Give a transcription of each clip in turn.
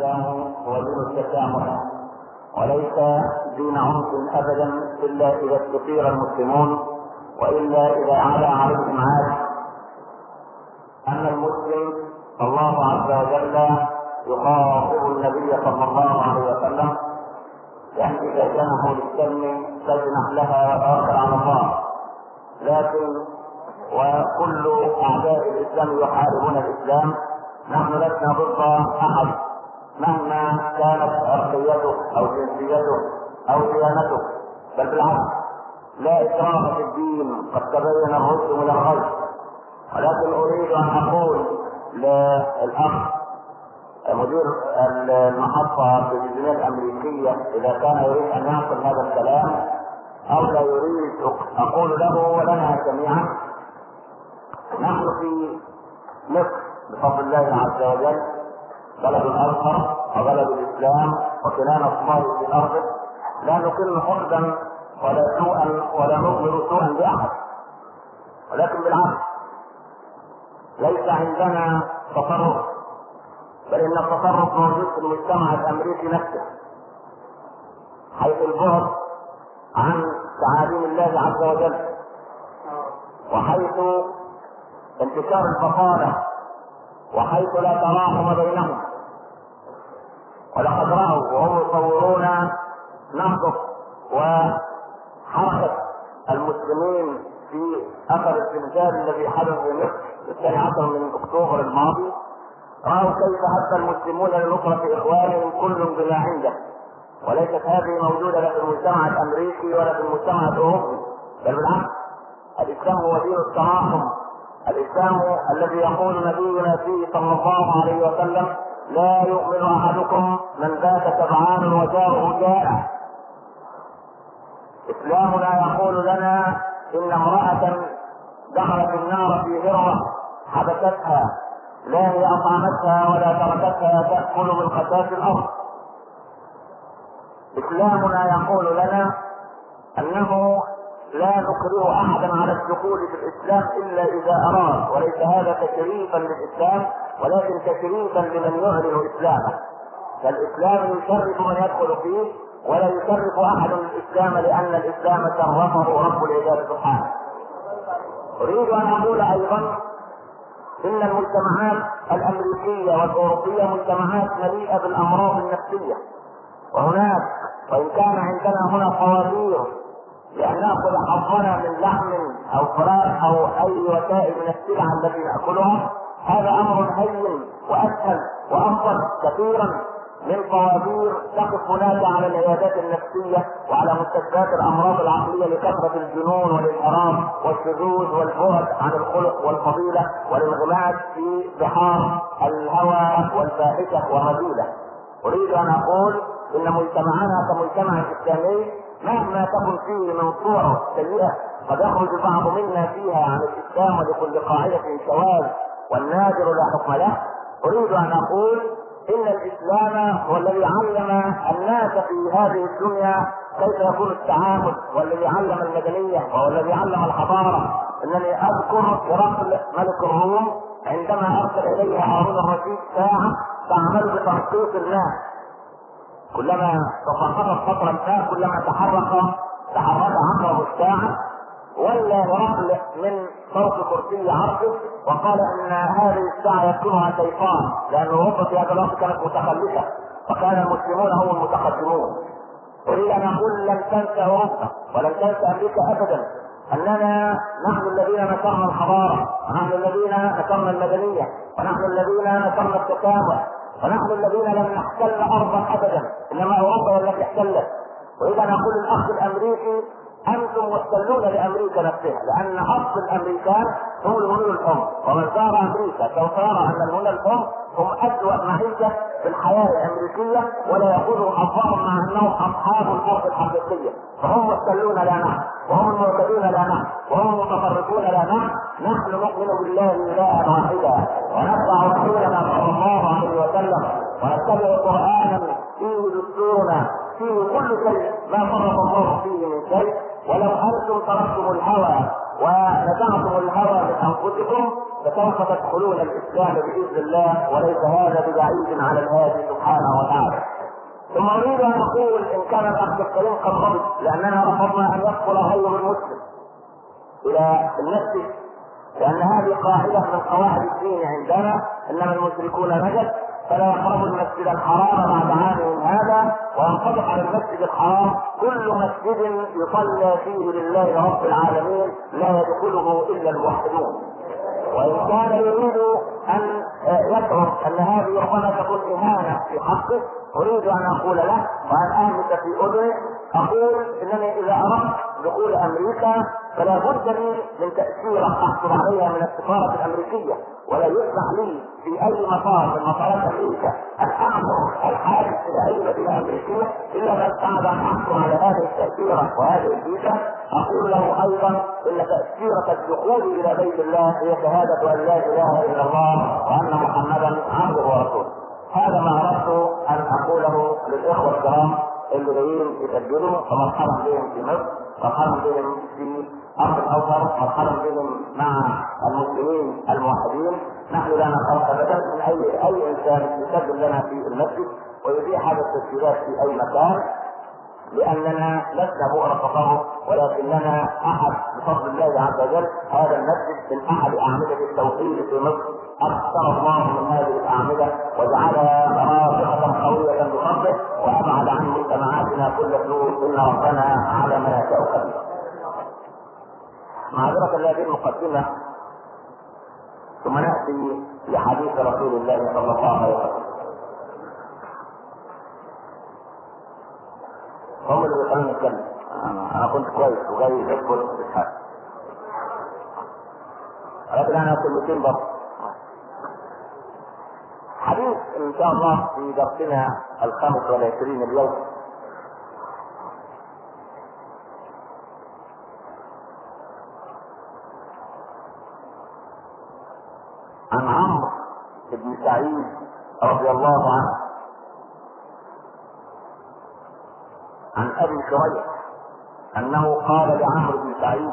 الإسلام هو دين التسامح. وليس دين عنف ابدا إلا إذا استثير المسلمون وإلا إذا علا عليهم عاد ان المسلم الله عز وجل يخاطب النبي صلى الله عليه وسلم بان إذا جنحوا للسلم فاجنح لها وتوكل على الله لكن وكل أعداء الإسلام يحاربون الإسلام. نحن لسنا ضد أحد. مهما كانت عرقيته أو جنسيته أو ديانته بل بالعكس لا إكراه في الدين قد تبين الرشد من الغي ولكن أريد أن أقول للأخ مدير المحطة في الجنيه الأمريكية إذا كان يريد أن ينقل هذا الكلام أو لا يريد أقول له ولنا جميعا نحن في مصر بفضل الله عز وجل بلد الازهر وبلد الإسلام وكنان الله في أرضه لا نقل حقدا ولا سوءا ولا نظهر سوءا باحد ولكن بالعكس. ليس عندنا تصرف بل إن التصرف موجود في المجتمع الأمريكي نفسه حيث البعد عن تعاليم الله عز وجل وحيث انتشار البطاله وحيث لا تراحم بينهم. ولقد رأوا وهم يصورون نهضة وحركة المسلمين في أثر الزلزال الذي حدث في مصر في الثاني عشر من اكتوبر الماضي. رأوا كيف هب المسلمون لنصرة إخوانهم كل بما عنده. وليست هذه موجودة لا في المجتمع الأمريكي ولا في المجتمع الأوروبي بل بالعكس الإسلام هو دين التراحم الإسلام الذي يقول نبينا فيه صلى الله عليه وسلم لا يؤمن أحدكم من بات سبعان وجاره جائع. اسلامنا يقول لنا إن امرأة دخلت النار في هرة حبستها لا هي أطعمتها ولا تركتها تأكل من قساس الأرض. اسلامنا يقول لنا أنه لا نكره أحدا على الدخول في الإسلام إلا إذا أراد وليس هذا تشريفا للإسلام ولكن تشريفا لمن يعلن إسلامه. فالإسلام يشرف من يدخل فيه ولا يشرف أحد الإسلام لأن الإسلام شرفه رب العباد سبحانه. أريد أن أقول أيضا إن المجتمعات الأمريكية والأوروبية مجتمعات مليئة بالأمراض النفسية. وهناك وإن كان عندنا هنا قوانين لأن نأخذ حظنا من لحم أو فراخ أو أي وسائل من السلع التي نأكلها هذا أمر هين وأسهل وأفضل كثيرا من طوابير تقف هناك على العيادات النفسية وعلى مستشفيات الأمراض العقلية لكثرة الجنون والانحراف والشذوذ والبعد عن الخلق والفضيلة والانغماس في بحار الهوى والفاحشة والرذيلة. أريد أن أقول إن مجتمعنا كمجتمع إسلامي مهما تكن فيه صور سيئة قد يخرج بعض منا فيها عن الإسلام ولكل قاعدة شواذ والنادر لا حكم له. أريد أن أقول إن الإسلام هو الذي علم الناس في هذه الدنيا كيف يكون التعامل والذي علم المدنية وهو الذي علم الحضارة. إنني أذكر هرقل ملك الروم عندما أرسل إليه هارون الرشيد ساعة تعمل بتنقيط الناس. كلما تساقطت فترة ما كلما تحرك تحرك عقرب الساعة ولا هرقل من فوق كرسي عرشه وقال إن هذه الساعة يسكنها شيطان لأن اوروبا في هذا الوقت كانت متخلفة وكان المسلمون هم المتقدمون. اريد ان أقول لن تنسى أوروبا ولن تنسى أمريكا ابدا. أننا نحن الذين نشرنا الحضارة ونحن الذين نشرنا المدنية ونحن الذين نشرنا التكامل ونحن الذين لم نحتل ارضا ابدا إنما اوروبا هي التي احتلت اريد ان أقول للاخ الأمريكي أنتم محتلون لأمريكا نفسها لأن أصل الأمريكان هم الهنود الأم. ومن زار أمريكا سوف يرى أن الهنود الأم هم أسوأ معيشه في الحياة الأمريكية ولا ياخذوا حظهم مع أنهم أصحاب الأرض الحقيقيه فهم محتلون لا نحن وهم المعتدون لا نحن وهم المتفرقون لا نحن نحن نؤمن بالله الها واحدا. ونتبع رسولنا صلى الله عليه وسلم. ونتبع قرآنا فيه دستورنا فيه كل شيء. ما فرط الله فيه من شيء. ولو أنتم تركتم الهوى ونزعتم الهوى من انفسكم فسوف تدخلون الإسلام بإذن الله. وليس هذا ببعيد على الهادي سبحانه وتعالى. ثم أريد أن أقول إن كان الاخ الكريم قد غضب لأننا رفضنا أن يدخل غير المسلم إلى المسجد لأن هذه قاعدة من قواعد الدين عندنا انما المشركون نجد فلا يقربوا المسجد الحرام بعد عامهم هذا وينطبق على المسجد الحرام كل مسجد يصلى فيه لله رب العالمين لا يدخله إلا الموحدون. وان كان يريد أن يشعر أن هذه ربما تكون اهانه في حقه. أريد أن أقول له وان اهمس في أذنه أقول إنني إذا أردت دخول أمريكا فلا بد لي من تأثير احصل عليها من السفاره الأمريكية ولا يسمح لي في أي مطار من مطارات أمريكا أن اعبر الحاجز إلى أي مدينة أمريكية إلا بعد بعد ان احصل على هذه التاثيره وهذه الفيزا أقول له أيضا إن تاثيره الدخول إلى بيت الله هي شهادة أن لا إله إلا الله وأن محمدا عبده ورسوله. هذا ما أردت أن أقوله للإخوة الكرام اللي جايين يسجلوا فمرحبا بهم في مصر. مرحبا بهم في ارض الاوطان مرحبا بهم مع المسلمين الموحدين. نحن لا نخاف ابدا من اي أي إنسان يسجل لنا في المسجد ويذيع هذا التسجيلات في أي مكان. لأننا لسنا بؤر فقره ولكننا أحد بفضل الله عز وجل. هذا المسجد من أحد أعمدة التوحيد في مصر. أكثر الله من هذه الاعمده وجعلها رافقه قوية بفضله وأبعد عن مجتمعاتنا كل سوء إن ربنا على ما يشاء قدير. معذرة هذه المقدمة ثم نأتي لحديث رسول الله صلى الله عليه وسلم. هم اللي بيخلوني اتكلم أنا كنت كويس وجاي ادخل في حاجة لكن أنا كلمتين برضه حديث إن شاء الله في درسنا الخامس والعشرين اليوم. عن عمرو بن سعيد رضي الله عنه. عن أبي شريح أنه قال لعمرو بن سعيد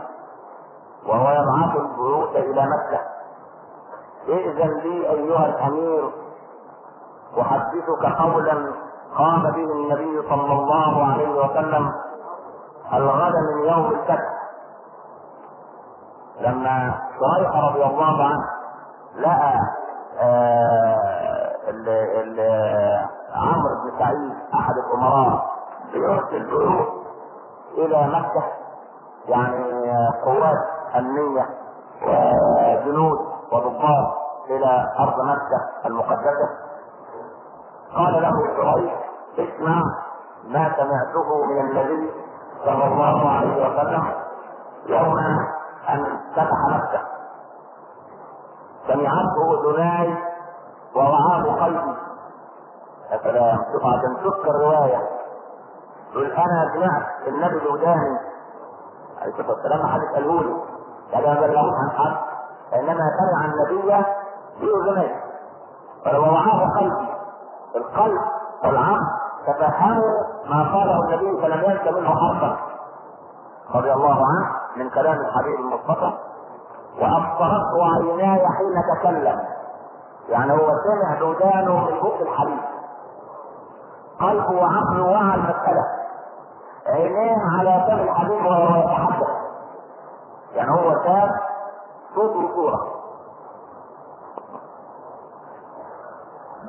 وهو يبعث البيوت إلى مكة. ائذن لي أيها الأمير أحدثك قولا قام به النبي صلى الله عليه وسلم الغد من يوم الفتح. لما شريح رضي الله عنه لقى عمرو بن سعيد أحد الأمراء بيرسل جنود إلى مكة يعني قوات أمنية وجنود وضباط إلى أرض مكة المقدسة. قال له شريح اسمع ما سمعته من النبي صلى الله عليه وسلم يوم أن فتح مكة. سمعته اذناي ووعاه قلبي. يا سلام عشان تذكر الرواية. يقول أنا سمعت النبي الوداني عليه الصلاة والسلام ما حد قاله لي لا ما بلغوش عن حد انما سمع النبي باذنيه فلو وعاه قلبي. القلب والعقل. تفهموا ما قاله النبي فلم ينس منه حرفا رضي الله عنه من كلام الحبيب المصطفى. وابصرته عيناي حين تكلم. يعني هو سمع بودانه من بق الحبيب قلبه وعقله وعى المسألة. عينيه على فم الحبيب وهو يتحدث. يعني هو شاف صوت وصورة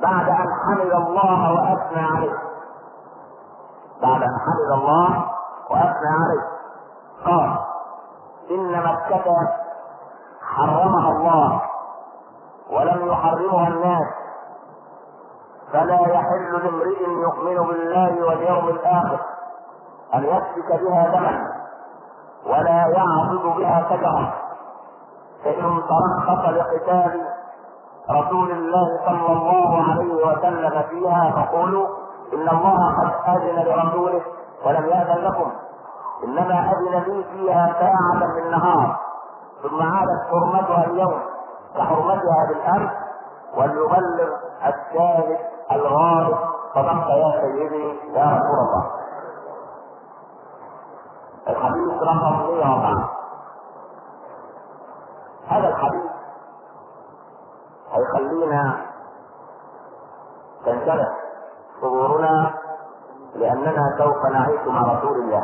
بعد أن حمد الله وأثنى عليه. بعد أن حمد الله وأثنى عليه. قال إن مكة حرمها الله ولم يحرمها الناس. فلا يحل لامرئ يؤمن بالله واليوم الآخر أن يسفك بها دما ولا يعبد بها شجرة. فإن ترخص لقتال رسول الله صلى الله عليه وسلم فيها فقولوا إن الله قد أذن لرسوله ولم يأذن لكم. إنما أذن لي فيها ساعة من نهار ثم عادت حرمتها اليوم كحرمتها بالامس وليبلغ الشاهد الغالب صدقت يا سيدي يا رسول الله. الحديث رقم 104 هذا الحديث هيخلينا تنتبه صدورنا لأننا سوف نعيش مع رسول الله.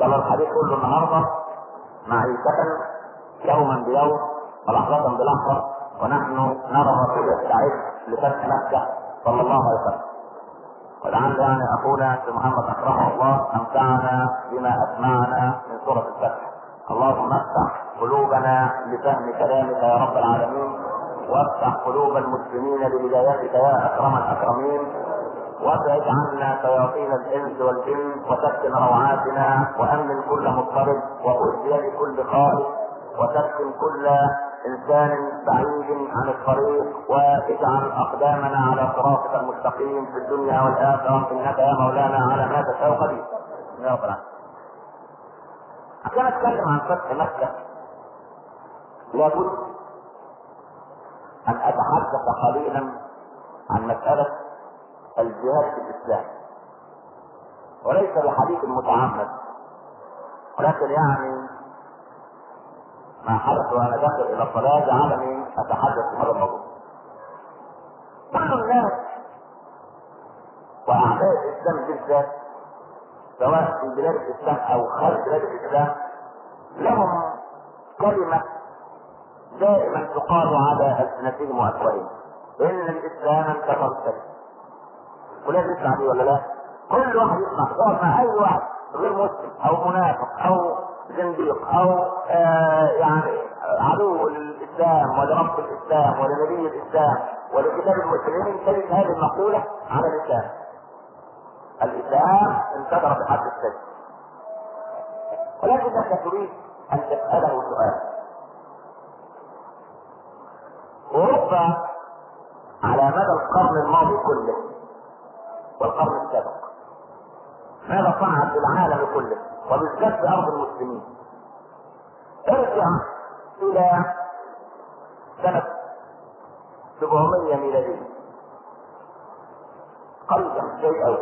قال الحديث كله النهارده معيشة يوما بيوم ولحظة بلحظة ونحن نرى الرسول يستعد لفتح مكة صلى الله عليه وسلم. ولعل يعني اخونا في محمد أكرمه الله امتعنا بما أسمعنا من سورة الفتح. اللهم افتح قلوبنا لفهم كلامك يا رب العالمين وافتح قلوب المسلمين لهدايتك يا أكرم الأكرمين. وابعد عنا شياطين الانس والجن وسكن روعاتنا وامن كل مضطرب وخذ بيد كل خائف وسكن كل انسان بعيد عن الطريق واجعل اقدامنا على صراطك المستقيم في الدنيا والاخره انك يا مولانا على ما تشاء قدير. عشان أتكلم عن فتح مكة لابد أن أتحدث قليلا عن مسألة الجهاد في الإسلام وليس بحديث متعمد ولكن يعني ما حدث وأنا داخل إلى الصلاه جعلني أتحدث هذا الموضوع. كل الناس وأعداء الإسلام بالذات سواء في بلاد الإسلام أو خارج بلاد الإسلام لهم كلمة دائما تقال على السنتهم وافواههم إن الإسلام انتصر السلم. ولازم يسمع دي ولا لا؟ كل واحد يسمع يقعد مع أي واحد غير مسلم أو منافق أو زنديق أو آه يعني عدو للاسلام ولرب الإسلام ولنبي الإسلام ولكتاب المسلمين تجد هذه المقولة على الاسلام. الإسلام انتظر بحد السجن. ولكنك تريد أن تسأله سؤال. أوروبا على مدى القرن الماضي كله والقرن السابق ماذا صنعت في العالم كله؟ وبالذات أرض المسلمين. ارجع إلى سنة 700 ميلادية قريبا شيء قوي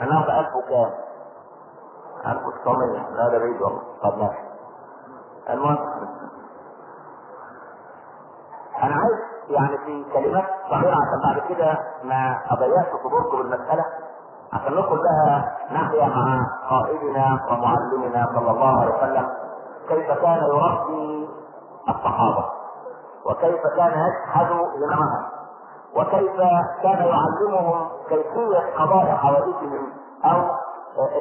النهارده 1000 وكام؟ 1900 لا ده بعيد والله. طب ماشي. المهم أنا عايز يعني في كلمات صغيرة عشان بعد كده ما اضيعش صدوركم بالمسألة عشان ندخل لها ناحية مع قائدنا ومعلمنا صلى الله عليه وسلم كيف كان يربي الصحابة؟ وكيف كان يشهد لمنهم وكيف كان يعلمهم كيفية قضاء حوادثهم؟ أو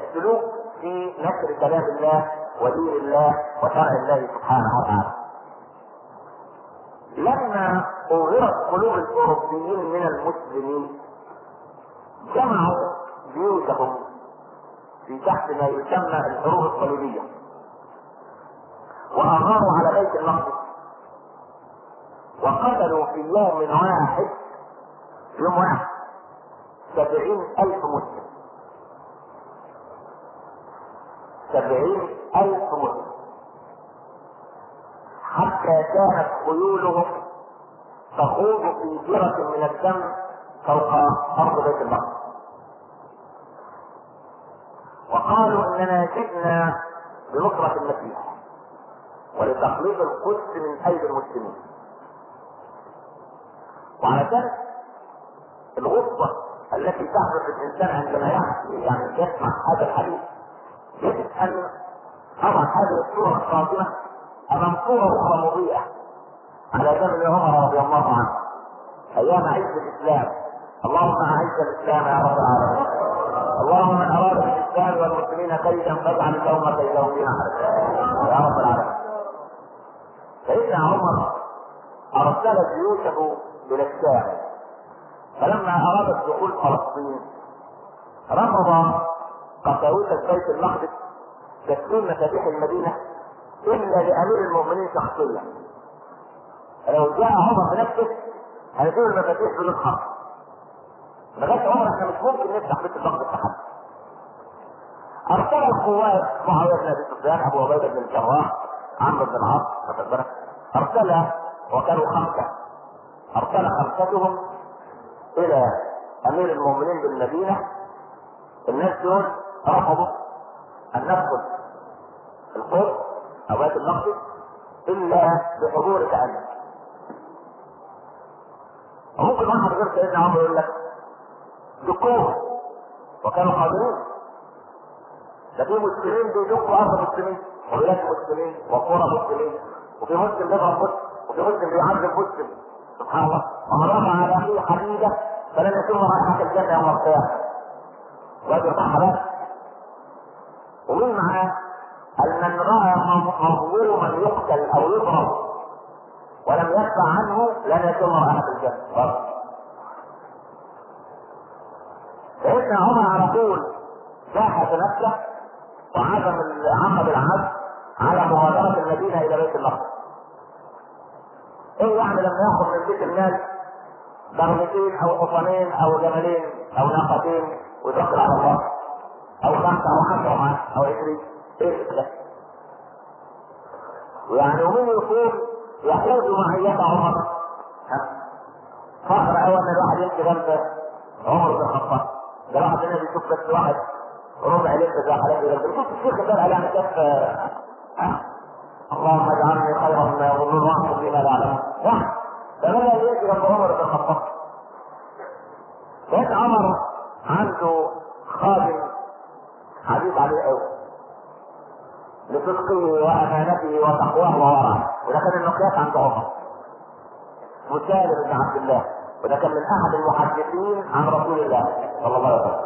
السلوك في نشر كلام الله ودين الله وشرع الله سبحانه وتعالى. لما أغرت قلوب الأوروبيين من المسلمين. جمعوا جيوشهم في تحت ما يسمى الحروب الصليبية وأغاروا على بيت المقدس. وقتلوا في يوم واحد يوم واحد سبعين ألف مسلم. سبعين ألف مسلم. حتى كانت خيولهم تخوض في جرة من الدم فوق أرض بيت المقدس. وقالوا إننا جئنا بنصرة المسيح ولتخليص القدس من أيدي المسلمين. وعلى ذلك الغصة التي تحدث الإنسان عندما يعني يسمع هذا الحديث يجب أن أضع هذه الصورة القادمة أمام صورة مضيئة على زمن عمر رضي الله عنه. أيام عز الإسلام. اللهم أعز الإسلام يا رب العالمين. اللهم من أراد الإسلام والمسلمين كيدا فاجعل اليوم كيدهم في يا رب العالمين. سيدنا عمر أرسل جيوشه إلى الشام فلما أراد دخول فلسطين رفض قساوسة بيت المقدس تسليم مفاتيح المدينة إلا لأمير المؤمنين شخصيا. لو جاء عمر بنفسه هيدير المفاتيح بدون حق لغاية عمر إحنا مش ممكن نفتح بيت المقدس لحد أرسل القوات معاوية بن أبي سفيان أبو عبيدة بن الجراح عمرو بن العاص واخد بالك. أرسل وكانوا خمسة. أرسل خمستهم إلى أمير المؤمنين بالمدينة. الناس دول رفضوا أن ندخل القدس أو بيت المقدس إلا بحضورك أنت وممكن واحد غير سيدنا عمر يقول لك دكوه وكانوا قادرين ده في مسلمين بيدقوا أرض مسلمين وبلاد مسلمين وقرى مسلمين وفي مسلم بيضرب مسلم وفي مسلم بيعذب مسلم سبحان الله. ومن رفع على أخيه حديده فلن يتم رائحه الجنة يوم القيامة. وادي الصحابات ومين معاه؟ أن من رأى مظلوما يقتل أو يضرب ولم يدفع عنه لن يتم رائحه الجنة. سيدنا عمر على طول باحث نفسه وعزم عقد العهد على مغادرة المدينة إلى بيت المقدس. إيه يعني لما يأخذ من بيت المال بغلتين أو حصانين أو جملين أو ناقتين ويتوكل على الله. أو خمسة أو عشرة معاه أو عشرين إيه ده؟ ويعني ومين يكون يحوز معية عمر؟ فخر أول أن الواحد يمشي جنب عمر بن الخطاب. ده واحد هنا بيشوف بس واحد ربع لسه زي حالات ده بيشوف الشيخ ده قال يعني كيف اللهم اجعلني خيرا مما يظنون واحد بما لا يعلمون واحد. فبدا يجي جنب عمر بن الخطاب. كان عمر عنده خادم عزيز عليه قوي لصدقه وأمانته وتقواه وورعه وده كان المقياس عند عمر مسالم بن عبد الله. وده كان من أحد المحدثين عن رسول الله صلى الله عليه وسلم.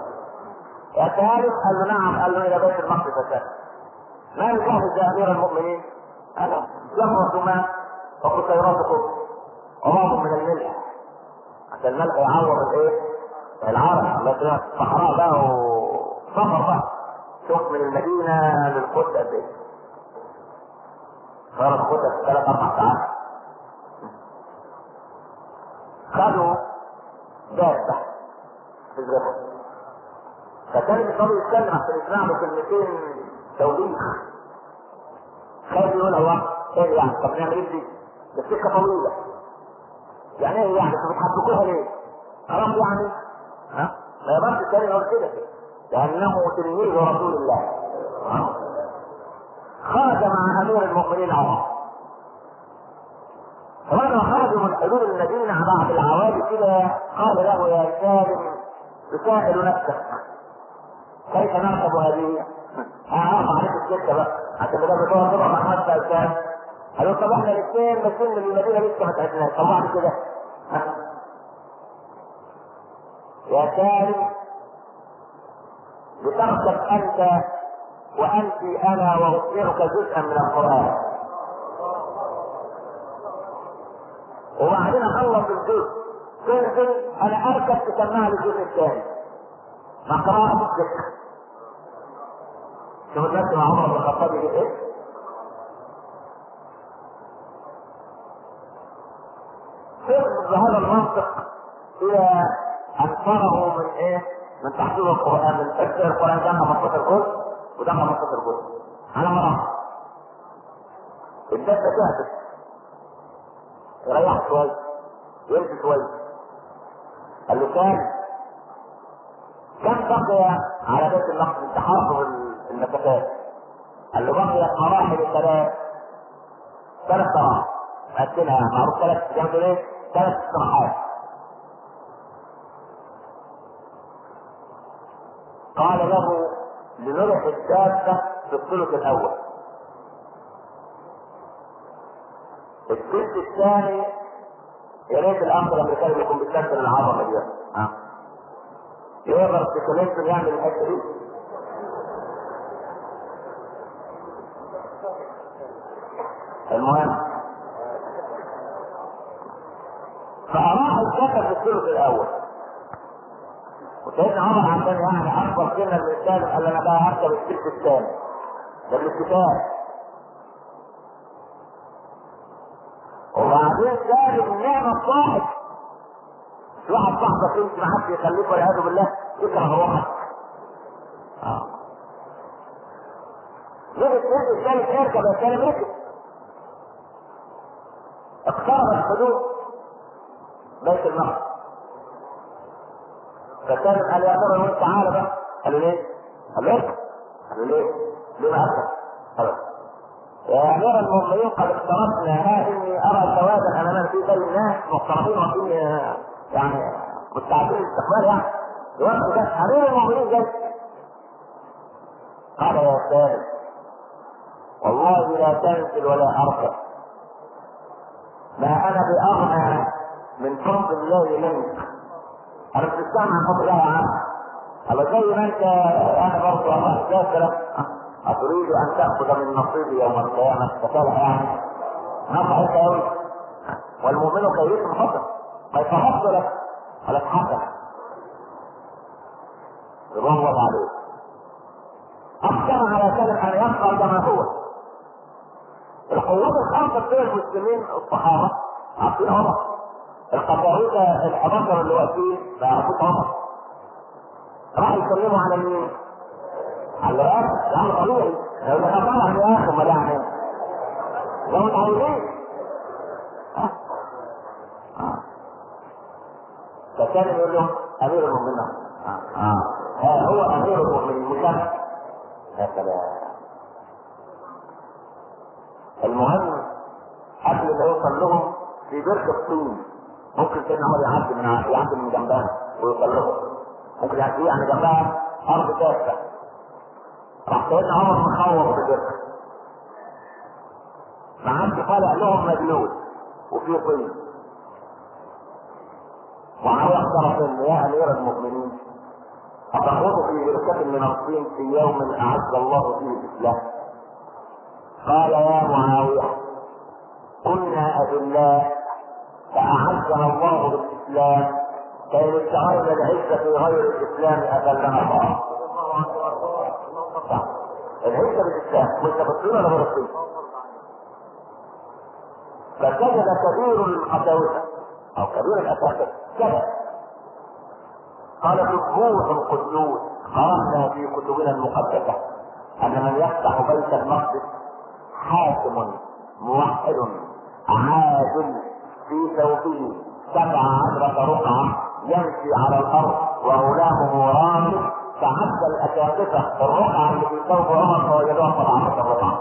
يا سالم قال له نعم قال له إلى بيت المقدس. يا سالم ما يجهز يا أمير المؤمنين. أنا جمرة ماء وقصيراتكم وماء من الملح؟ عشان الملح يعوض الإيه؟ العرق الله يسلمك صحراء بقى وسفر بقى شوف من المدينة للقدس قد إيه؟ صار القدس ثلاث أربع ساعات. خدوا دابة في الرحلة فكان النبي يتكلم عشان يسمع له كلمتين توبيخ. خايف يقول الله إيه يعني طب نعمل إيه دي؟ ده السكه طويلة. يعني إيه يعني؟ أنتوا بتحبكوها ليه؟ خلاص يعني؟ ها؟ ما يقدرش الثاني يقول كده. لأنه تلميذ رسول الله. خرج مع امير المؤمنين عمر فلما خرجوا من حدود المدينة بعد العوادي كده قال له يا سالم تسائل نفسك كيف نركب هذه؟ أعرف عليك السكه بقى. عشان بدل ما تقعد مع نفسك الكلام قالوا طب إحنا الاثنين ماشيين المدينة لسه ما تعبناش طب بعد كده. يا سالم لتركب أنت وانت أنا وأخبرك جزءا من القرآن. وبعدين أخلص الجزء. تنزل أنا أركب تسمعها للجزء الثاني. قراءة الذكر شوف الناس مع عمر بن الخطاب؟ حفظ هذا المنطق أن فرغوا من إيه؟ من تحفيظ القرآن. من تفسير القرآن. ده 15 جزء وده 15 جزء على مرة. الدب تهبط يريح شوية. يمشي شوية. قال له كان. كم بقي على بيت المقدس تحافظ المسافات. قال له بقي مراحل ثلاث ثلاث مراحل مقسمها معروف ثلاث جنب إيه؟ ثلاث استراحات قال له لنرح الدابة في الثلث الأول. الثلث الثاني يا ريت الأخ الأمريكاني يكون بيستخدم العظمة دي ها يقدر تكلمته يعمل الحته دي المهم. فأراح الكفر في الثلث الأول. وسيدنا عمر عشان يعني أكبر سنا الإنسان قال أنا بقى هركب الثلث الثاني ده بالاتفاق وبعدين سالم النعمة الصاحب واحد صاحبك يمشي معاك يخليك والعياذ بالله يكره روحك. آه. جيب الجزء الثالث يا سالم ركب. اقترب الحدود بيت المقدس. فسالم قال يا المؤمنين تعالى بقى. قال له ليه؟ قال له اركب. قال له ليه؟ ليه؟ خلاص. يا امير المؤمنين قد اقتربنا ها إني أرى سوادا امامنا في بين الناس مقتربين وفي يعني مستعدين للاستقبال يعني يوقف ده أمير المؤمنين جاي قال يا سالم والله لا تنزل ولا اركب ما أنا بأغنى من فضل الله منك أنا بتستغنى عن فضل الله عنك الله زي ما انت أنا برضه الله ذاكرك أتريد أن تأخذ من نصيبي يوم القيامة؟ فصالح يعني نفع قوي والمؤمن كيف فضل ما يتفضل لك. رضوان الله عليه. اقسم على سلم أن يبقى كما هو. القوات الخمسه بين المسلمين الصحابه عارفين عمر القطاريطه ال 11 اللي واقفين ما يعرفوش عمر راحوا يسلموا على مين؟ على الرئاسه يعني طبيعي. لو ده طبعا يا أخي امال يعني لو متعودين فكان يقول لهم أمير المؤمنين. آه. آه. هو أمير المؤمنين. مسمى يا سلام المهم قبل ما يوصل لهم في بركة الطين. ممكن سيدنا عمر يعدي من يعدي من جنبها ويوصل لهم ممكن يعدي يعني جنبها أرض كافة راح سيدنا عمر مخوف ببركة معدي طالع لهم مجلود وفي طين. وعلى طرف يا أمير المؤمنين. أتخوض في بركة من الطين في يوم أعز الله فيه الإسلام قال يا معاوية كنا أذلاء فأعزنا الله بالإسلام فإن ادعينا العزة في غير الإسلام أذلنا الله العزة بالإسلام بالطين ولا بالطين فسجد كبير القساوسة أو كبير الأساتذة سجد قال سبوح قدوس قرأنا في كتبنا المقدسة أن من يفتح بيت المقدس حاكم موحد عادل في ثوبه سبع عشرة رقعة يمشي على الأرض وغلامه رامي فعد الأساتذة الرقعة اللي في ثوب عمر فوجدوها سبع عشرة رقعة.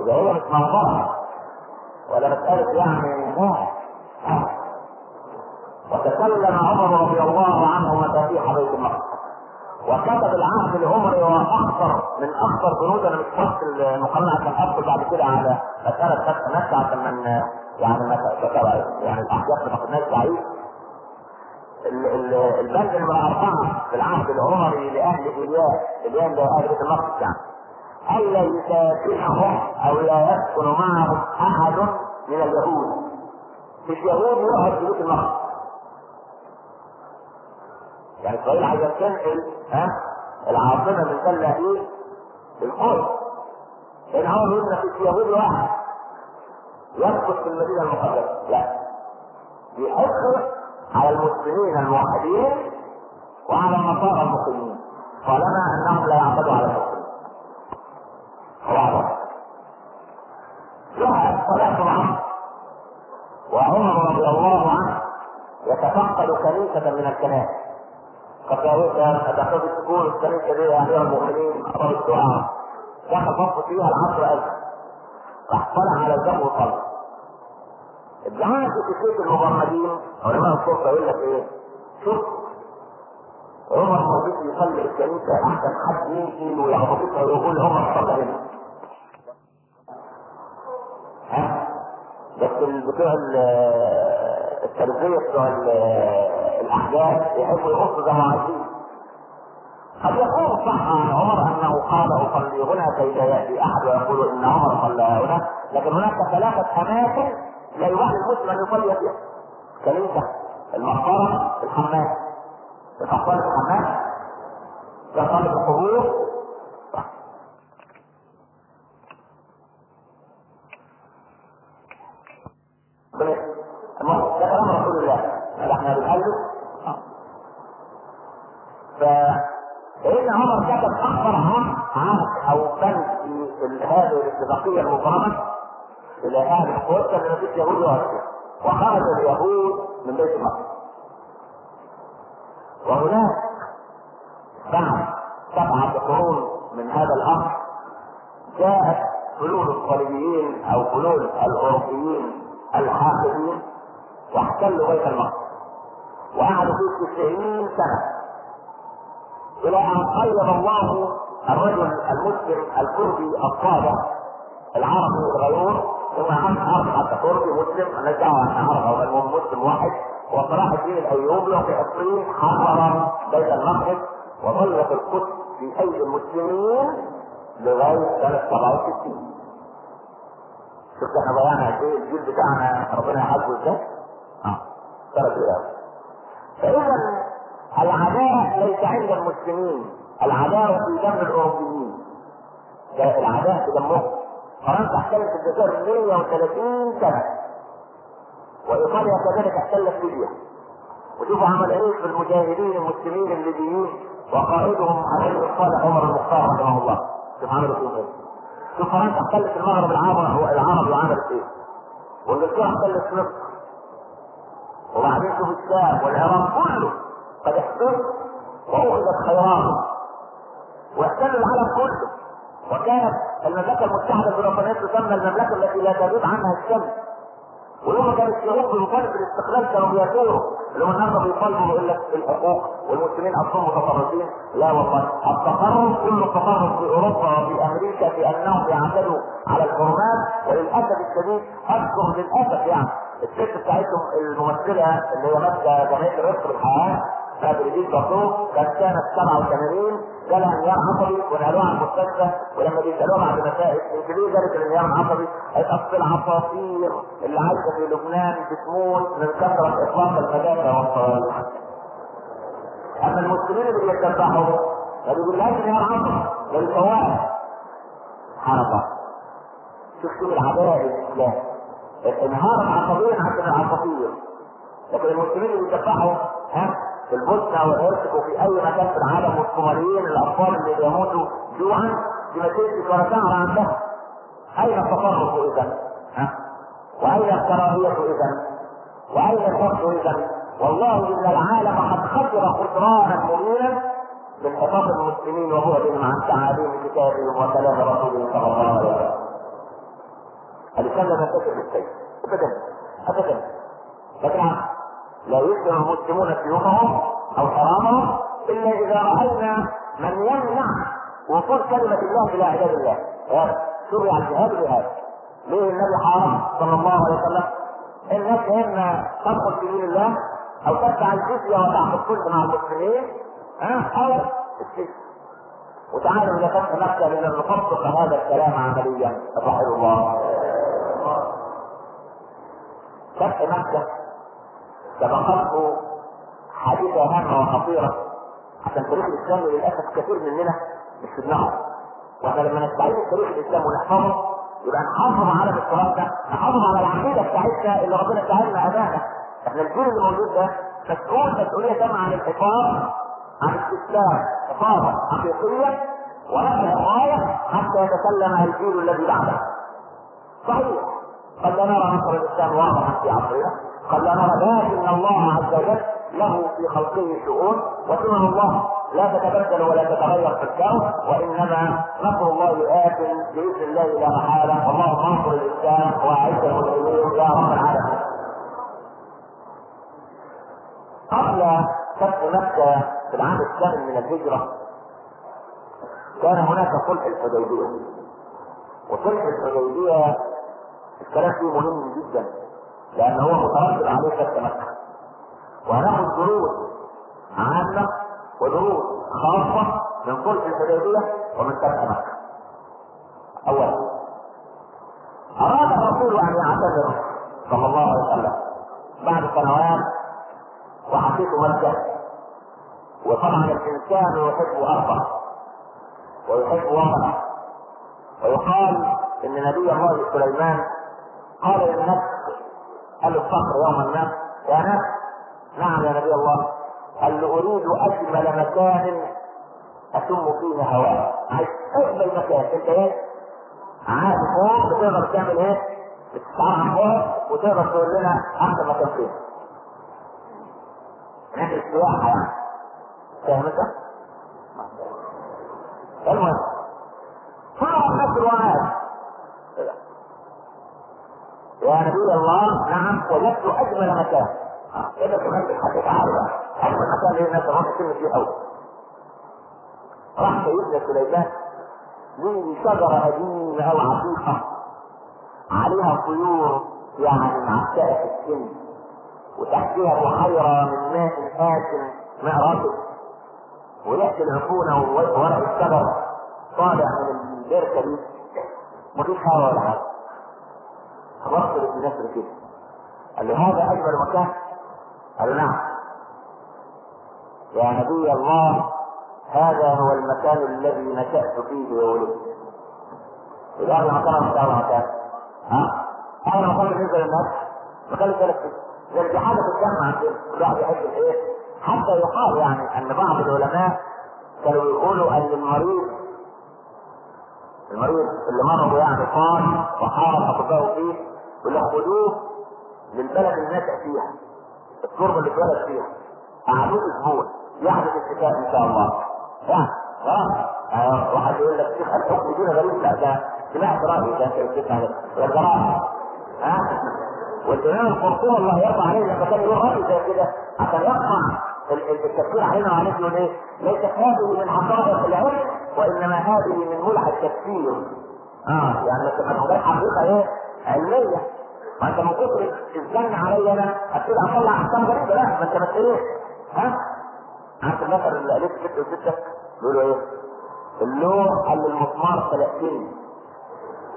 إذا هي مش موضوع. ولا مسألة يعني وتكلم عمر رضي الله عنه مفاتيح بيت المقدس وكتب العهد العمري وهو اخطر من أخطر بنود أنا مش فاكر المقارنه عشان ادخل بعد كده على مسألة فتح مكه عشان من يعني ما يعني الأحداث ما تاخدناش بعيد. البند أربعة في العهد العمري لأهل إلياس إلياس ده أهل بيت المقدس يعني. ألا يساكنهم أو لا يسكن معهم أحد من اليهود. مش يهود يقعد في بيت المقدس. يعني إسرائيل عايزة تنقل ها؟ العاصمة من تل ابيب للقدس لأن هو لك في يهودي واحد. يسقط في المدينة المقدسة. لا. بيحق على المسلمين الموحدين وعلى النصارى المقيمين طالما إنهم لا يعتدوا على المسلمين. واضح. جاءت صلاة العصر. وعمر رضي الله عنه يتفقد كنيسة من الكنائس. فتاويها أتخذ تكون الكنيسة يا أمير المؤمنين أمر الدعاء دخل صف فيها العصر ألف راح طلع على الجنب وصلى الدعاء في كتير المغمدين علماء الصوفة يقول لك إيه؟ شوف عمر موجود يصلي الكنيسة أحسن حد يمشي ويعبطها ويقول عمر صلى هنا ها؟ بس بتوع التربية بتوع الاحداث زي ما عايزين قد يكون صح عن عمر انه قال اصلي هنا كي لا ياتي احد ويقول ان عمر صلى هنا لكن هناك ثلاثة اماكن لا يوحي المسلم ان يصلي فيها كنيسه المقبره الحمام المقبره الحمام يصلي في القبور ده كلام رسول الله إحنا بنقلد فإن عمر كتب أكبر عهد بند في هذه الاتفاقية المبرمة إلى أهل القدس اللي مفيش يهود وأسيا وخرج اليهود من بيت المقدس وهناك بعد سبعة قرون من هذا الأمر جاءت فلول الصليبيين أو فلول الأوروبيين الحاقدين واحتلوا بيت المقدس. وقعدوا فيه تسعين سنة. إلى أن قيض الله الرجل المسلم الكردي الصادق العربي الغيور ثم عرب حتى كردي مسلم أنا دعوه أن عرب أو المهم مسلم واحد. هو صلاح الدين الأيوبي وفي عصرين حرر بيت المقدس وظلت القدس في أيدي المسلمين لغاية سنة 67 شفت إحنا ضيعنا قد إيه الجيل بتاعنا ربنا يحاسبه إزاي؟ آه. ثلاث أيام فإذا العداء ليس عند المسلمين العداوة في دم الاوروبيين ده العداء في دمهم فرنسا احتلت الجزائر 130 سنة وإيطاليا كذلك احتلت ليبيا. وشوفوا عمل إيه في المجاهدين المسلمين الليبيين وقائدهم علي الصالح عمر المختار رحمه الله. شوف عملوا فيهم إيه شوف فرنسا احتلت المغرب العربي العربي وعملت إيه وانجلترا احتلت مصر. وبعدين شوف الشام والعراق كله. قد احتلت واخذت خيراته واحتلوا العالم كله وكانت المملكة المتحدة البريطانيه تسمى المملكة التي لا تغيب عنها الشمس. ويوم كان الشعوب بمطالب بالاستقلال كانوا بيثوروا هم النهارده بيطالبوا يقول لك الحقوق والمسلمين أصلا متطرفين لا والله التطرف كل التطرف في أوروبا وفي أمريكا في انهم يعتدوا على الحرمات وللأسف الشديد اذكر للاسف يعني. الست بتاعتهم الممثلة اللي هي ماسكة جمعية الرفق بالحيوان بريجيت باردو كانت سنة 87 جالها انهيار عصبي ونقلوها على المستشفى ولما بيسالوها بعد مسائل انت ليه جالك الانهيار العصبي؟ قالت اصل العصافير اللي عايشه في لبنان بتموت من كثرة اطلاق المدافع والصواريخ. أما المسلمين اللي بيتذبحوا ما بيقولهاش انهيار عصبي ده. سبحان الله. شوف شوف العداء الإسلام. انهار عصبيا عشان العصافير. لكن المسلمين اللي بيتذبحوا ها في البوسنة والهرسك وفي أي مكان في العالم والصوماليين الأطفال اللي بيموتوا جوعا دي ما تمشي ولا عندها أين التطرف إذا؟ ها؟ وأين الكراهية إذا؟ وأين الحقد إذا؟ والله إن العالم قد خسر خسرانا مبينا من حفاظ المسلمين وبعدهم عن تعاليم كتابهم وكلام رسولهم صلى الله عليه وسلم. الإسلام لا ينتشر بالسيف أبدا أبدا لكن لا يسلم المسلمون سيوفهم أو حرامهم إلا إذا رأينا من يمنع وصول كلمة الله إلى عباد الله. شرع الجهاد بهذا. ليه النبي حرام صلى الله عليه وسلم؟ الناس اما تدخل في دين الله أو تدفع الجزية وتعقد كل مع المسلمين ها؟ أو السجن وتعالوا إلى فتح مكه لأن نطبق هذا الكلام عمليا رحمه الله. فتح مكه سبقته حادثة هامة وخطيرة عشان تاريخ الإسلام للأسف كثير مننا مش دماغه وإحنا لما نستعيد تاريخ الإسلام ونحفظه يبقى نحافظ على التراث ده نحافظ على العقيدة بتاعتنا اللي ربنا سهلنا أمانة إحنا الجيل اللي موجود ده مسؤول مسؤولية تامة عن الحفاظ عن الاستسلام حفاظا حقيقية ورفع الراية حتى يتسلم الجيل الذي بعده. صحيح. قد لا نرى نصر الإسلام واضحا في عصرنا. قد نرى لكن الله عز وجل له في خلقه شؤون وسنن الله لا تتبدل ولا تتغير في الكون وإنما نصر الله ات بإذن الله لا محاله. اللهم انصر الاسلام واعز المسلمين يا رب العالمين. قبل فتح مكة في العام الثامن من الهجرة كان هناك صلح الحديبيه وصلح الحديبية الكلام فيه مهم جدا. لأن هو مترتب فتح مكه وهناخد دروس عامه ودروس خاصة من صلح الحديبيه ومن فتح مكه اولا. أراد الرسول أن يعتذر صلى الله عليه وسلم بعد سنوات وحقيق مكه وطبعا الإنسان يحب ارضه ويحب وطنه. ويقال إن نبي الله سليمان قال للنفس يوما ما يا نفس نعم يا نبي الله قال له أريد أجمل مكان اشم فيه هواء عايز أجمل مكان أنت إيه؟ عارف فوق بتقدر تعمل إيه؟ بتتعرف فوق وتقدر تقول لنا أحسن مكان فين؟ نعمل سياحه يعني فاهم انت؟ المهم يا نبي الله. نعم. وجدت أجمل مكان كده تخلي حد تعالى أجمل مكان اللي الناس كلمه فيه قوي راح سيدنا سليمان ليه شجرة قديمه أو عتيقه عليها طيور يعني معتقه السن. وتحتها بحيرة من ماء آسن ماء رطب وريحه العفونه وورق الشجر طالع من البركة دي. مفيش هوا ولا حاجة. فبص لابن نسر كده. قال له هذا أجمل مكان. قال نعم. يا نبي الله هذا هو المكان الذي نشأت فيه وولدت. إذا هذا مكان مكان مكان ها؟ هذا مكان بالنسبة للناس مكان ثلاث زي الجحافة الجامعة عندنا كل واحد يحب الايه حتى يقال يعني أن بعض العلماء كانوا يقولوا أن المريض المريض اللي مرضه يعني قام وحارب اطباءه فيه يقول له خدوه للبلد اللي فيها. التربه اللي اتولد فيها. قعدوه أسبوع. يحدث الشفاء إن شاء الله. يعني ها. واحد يقول لك شيخ الحكم دين غريب. لا ده سمعت رايي ده بتسمع والجراحه ها؟ والامام القرطبي الله يرضى عليه. لما كان يقول راي زي كده عشان يقطع التفكير علينا وعليك يقول إيه؟ ليست هذه من حقائق العلم وإنما هذه من ملح التفسير. آه يعني ما تبقاش حقيقة إيه؟ علمية. ما انت من كتر الزن علي أنا؟ ابتدي اطلع احكام غريبه لا ما انت ما إيه؟ ها؟ عارف المثل اللي قالت ست وستك بيقولوا إيه؟ اللوح اللي المسمار 30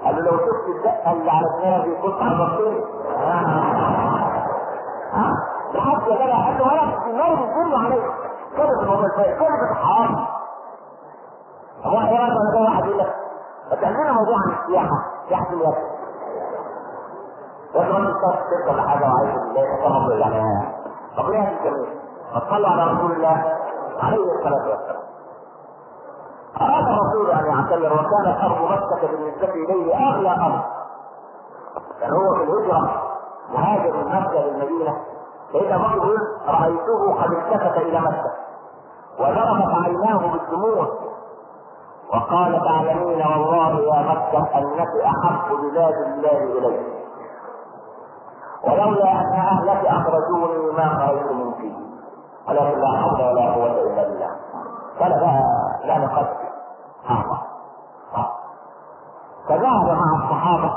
قال لو شفت الدقة اللي على دماغي كنت عرفتني لحد يا جدع قال له ولا النار بتقول عليك في الموضوع كده في الحرام. هو أنا جاي واحد يقول لك فتعملنا موضوع عن السياحة سياحة اليد يا راجل صار شركه ولا حاجة وعايز يتفهم يعني طب ليه؟ ما تصلوا على رسول الله عليه الصلاه والسلام أراد الرسول أن يعتمر وكانت أرض مكة بالنسبة إليه أغلى أرض. كان هو في الهجرة مهاجر من مكة للمدينة سيدنا بكر يقول رأيته قد التفت إلى مكة وذرفت عيناه بالدموع وقال تعلمين والله يا مكة أنك أحب بلاد الله إلي ولولا أن أهلك أخرجوني ما خرجت منك ولكن لا حول ولا قوة إلا بالله. قال لا لا نقدر. هذا فذهب مع الصحابة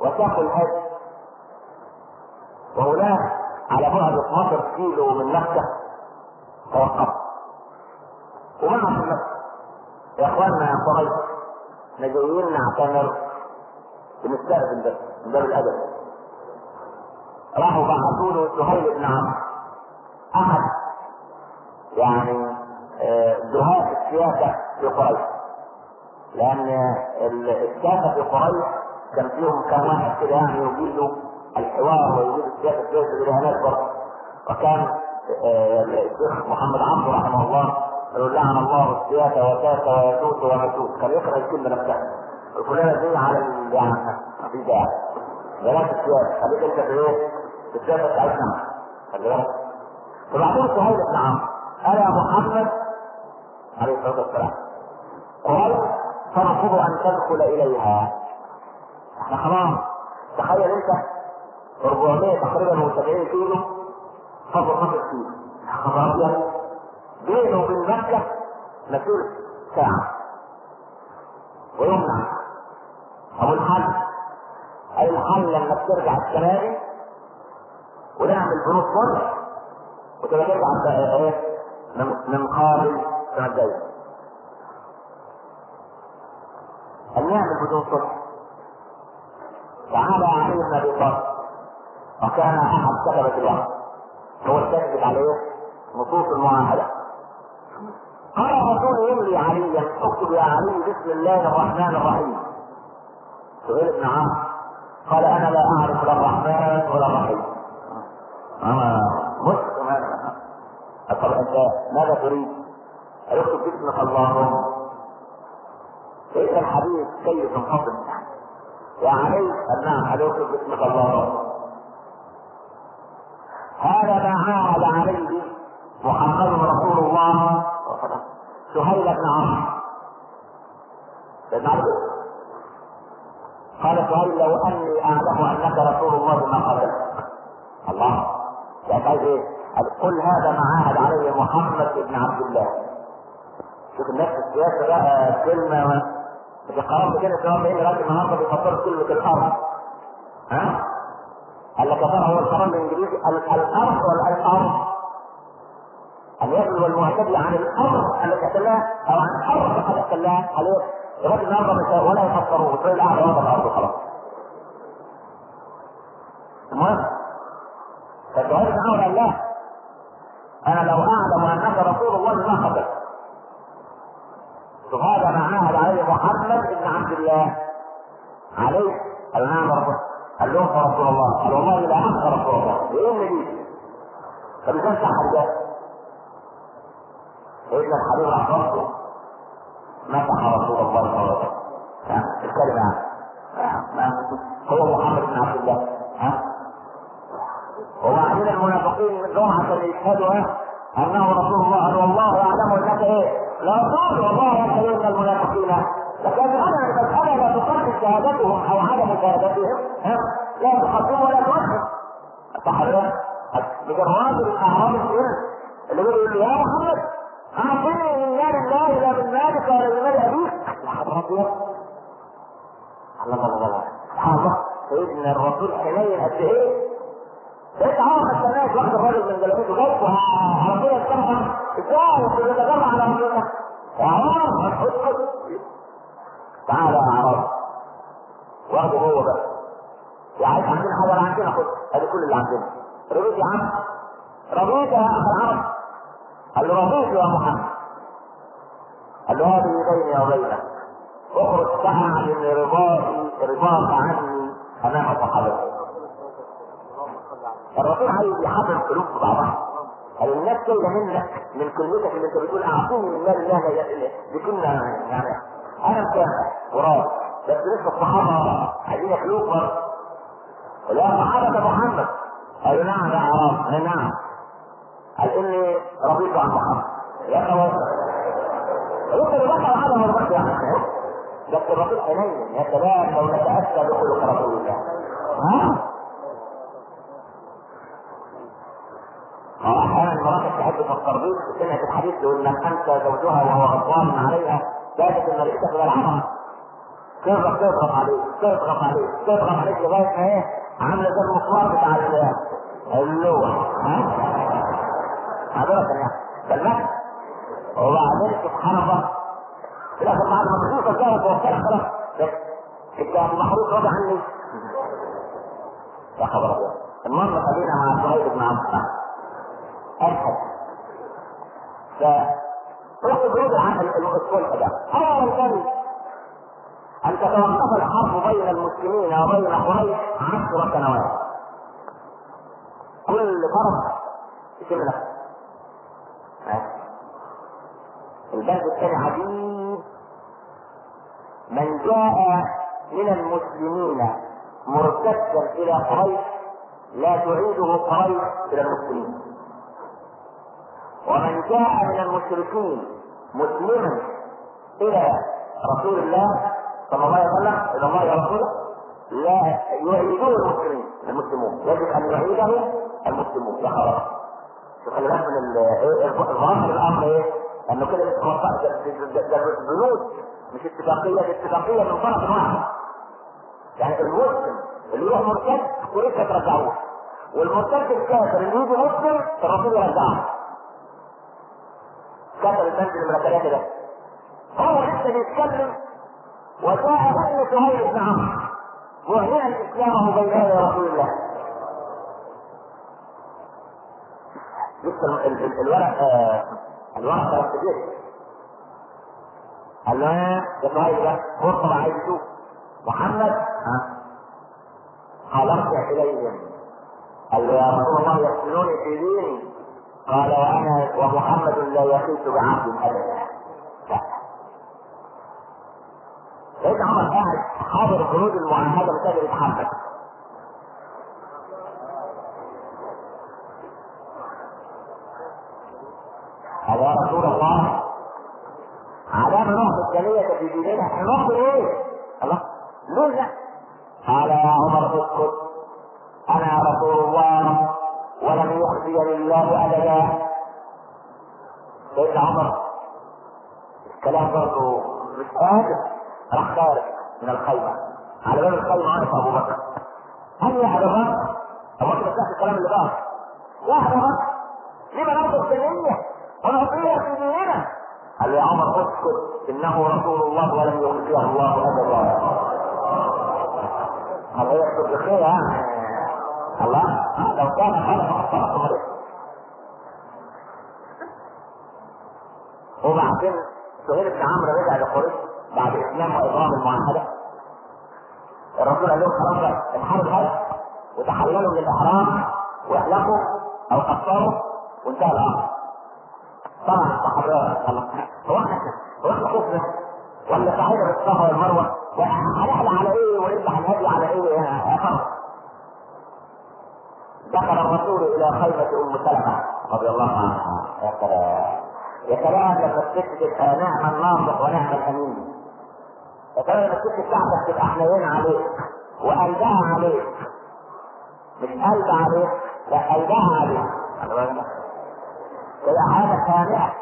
وساقوا الهدي وهناك على بعد 12 كيلو من مكة توقف. ومع في يا إخواننا يا قريش إحنا جايين نعتمر بنستأذن بس من باب الأدب. راحوا بعثوا له سهيل بن عمرو. أحد. يعني دهاء السياسة في قريش لأن السياسة في قريش كان فيهم كان واحد كده يعني يجيد الحوار ويجيد السياسة في الإهانات برضه. وكان الشيخ محمد عبده رحمه الله يقول لعن الله السياسة وساس ويسوس ومسوس كان يقرأ الكلمة نفسها الفلانة دي على يعني في داعي بلاش السياسة. خليك انت في إيه؟ السياسة بتاعتنا خلي بالك. فبعدين سهيل بن قال يا محمد؟ عليه الصلاة والسلام. قريش ترفض أن تدخل إليها. إحنا خلاص. تخيل أنت 400 تقريبا و70 كيلو فضل خمس كيلو. خبر بينه وبين مكة مسيرة ساعة ويمنع. أبو الحل. أي الحل لما ترجع السنة دي ونعمل بنوك صلح وتبقى ترجع إيه من قابل السنة الجاية أن نعمل بدون صلح تعالى علي بن أبي طالب وكان أحد كتبة الوحي هو الكاتب عليه نصوص المعاهدة. قال الرسول يملي عليا اكتب يا علي بسم الله الرحمن الرحيم. سهيل بن عمرو قال أنا لا أعرف لا الرحمن ولا الرحيم. أنا مسلم أنا طب أنت ماذا تريد؟ اكتب باسمك اللهم ليس الحديث يا علي قال نعم اكتب باسمك اللهم هذا ما عاهد عليه محمد رسول الله. سهيل بن عمرو. قال سهيل لو أني أعلم أنك رسول الله ما قتلتك الله. يعني إيه؟ قل هذا ما عاهد عليه محمد بن عبد الله شوف الناس في السياسة بقى كلمة ما في قرار كده سواء بين راجل النهارده بيفكروا كلمة الأرض ها؟ قال لك هو القرار الإنجليزي ال- الأرض ولا الأرض؟ يبلغ المعتدي عن الامر الذي احتلها أو عن الأرض قد احتلها عليه الراجل النهارده مش ولا يفكروا وتلاقي القعده واخد الأرض خلاص. المهم بن قال لا أنا لو أعلم انك رسول الله ما قتلت شوف هذا ما عاهد عليه محمد بن عبد الله. عليه نعم رسول قال يا رسول الله. قال والله لا انت رسول الله. إيه إزاي صح ده؟ سيدنا الحبيب برضه مسح رسول الله صلى الله عليه وسلم؟ ما- هو محمد بن عبد الله. ها؟ وبعدين المنافقين يشهدوا إيه أنه رسول الله والله يعلم انك إيه لا تقول والله يشهدون المنافقين لكن أنا المساله لا تقدم شهادتهم أو عدم شهادتهم ها؟ لا تقدم ولا تؤخر صح ولا لا؟ بجراد الأعراب السنة اللي بيقول لي يا محمد اعطني من مال الله لا من مالك ولا من مال أبيك يا ابيض الله الله الله سيدنا الرسول حنين قد إيه انت عارف السماء واخد الراجل من جلابيته جاي على طول السماء إزاي انت بتتجمع على يا عمر اسكت تعالى يا عرب. واخده هو بقى. يا عايز عندنا ولا عندنا. خد. ادي كل اللي عندنا. رضيت يا عم. رضيت يا اخ العرب. قال له رضيت يا محمد. قال له هذه بيني وبينك. اخرج تعلم رضاي رضاك عني امام صحابتك الرسول عايز يحرر قلوب بعضها. قال الناس جاية منك من كلمتك اللي انت بتقول أعطوني من مال الله كلمه يعني أنا مسامح وراضي بس لسه الصحابة عايزين ياكلوك برضه. لا صحابة محمد. قالوا نعم يا عرب نعم. قال إني رضيت عن محمد. يا أخي انت اللي هذا مرضاك يا أخي بس الرسول حنين يا سلام لو نتأسى بخلق رسول الله. ها آه أحيانا تحب في التربيط سمعت الحديث يقول من أنت زوجها وهو غضبان عليها كانت الملائكة تلعنها تضغط تضغط عليك؟ تضغط عليك؟ تضغط عليك؟ لغاية ما إيه؟ عاملة زي المسمار بتاع ال- اللوح ها؟ حضرتك يعني بالمعنى وبعدين سبحان الله. في الآخر بعد ما تخلص الجو توكلت خلاص انت المحروس راضي عني. يا خبر ابيض المهم خلينا مع سعيد بن أبحث فرحت عن الصلح ده أول كان أن تتوقف الحرب بين المسلمين وبين قريش عشر سنوات كل طرف يشم نفسه البلد الثاني عجيب من جاء من المسلمين مرتدا إلى قريش لا تعيده قريش إلى المسلمين. ومن جاء من المشركين مسلما إلى رسول الله صلى الله عليه وسلم إلى الله ورسوله لا يعيدوه المسلمين المسلمون. يجب أن يعيده المسلمون. يا خلاص. شوف خلي بالك من إيه الظاهر الأمر إيه؟ انه كده ده- بنود مش اتفاقية دي اتفاقية من طرف واحد. يعني المسلم اللي يروح مرتد ولسه ترجعوه والمرتد الكافر اللي يجي مسلم الرسول يرجعه. كتب المنزل المرتبات ده هو لسه بيتكلم وجاء ابن سهيل بن عمرو معلنا اسلامه بين يدي رسول الله. لسه ال- ال- ال- الورق آه، الورق ده كبير. قال له يا سهيل ده. بقى عايز يشوف. محمد ها؟ حضرت اليهم قال له يا رسول الله يفتنوني في ديني. قال وأنا ومحمد لا يخيط بعبد أبدا. سيدنا عمر قاعد حاضر الجنود المعاهده قادر يتحرك قال يا رسول الله. علامة نهض الجالية في ديننا. إحنا نهض إيه؟ الله. لا؟ قال يا عمر اسكت. أنا رسول الله. ولم يخزيني الله ابدا سيدنا عمر. الكلام برضه مش قادر راح خارج من الخيمة. على باب الخيمة وقف أبو بكر. هل يا أبو بكر؟ أبو بكر سمع الكلام اللي بقى يا أبو بكر لما نرضى الدنيا ونعطيها في ديننا. قال يا عمر اسكت. إنه رسول الله ولم يخزيه الله ابدا هذا يقصد بخير يعني الله لو كان هذا فقد صدق مريض وبعدين سهيل بن عمرو رجع لقريش بعد إسلام واضرام المعاهدة. الرسول قال لهم خلاص الحرب هذا وتحللوا من الاحرام واحلقوا أو قصروا وانتهى الأمر. طبعا الصحابة هو إحنا هو إحنا خفنا ولا صعيدة بالصفا والمروة هنحلى على إيه؟ ونذبح الهدي على إيه؟ يا خلاص دخل الرسول إلى خيمة أم سلمة رضي الله عنها. يا سلام يا سلام لما تبقى نعم الناصح ونعم الأمين. يا سلام لما الست بتاعتك تبقى حنين عليك وقلبها عليك مش قلب عليك لا قلبها عليك تبقى حاجة كاملة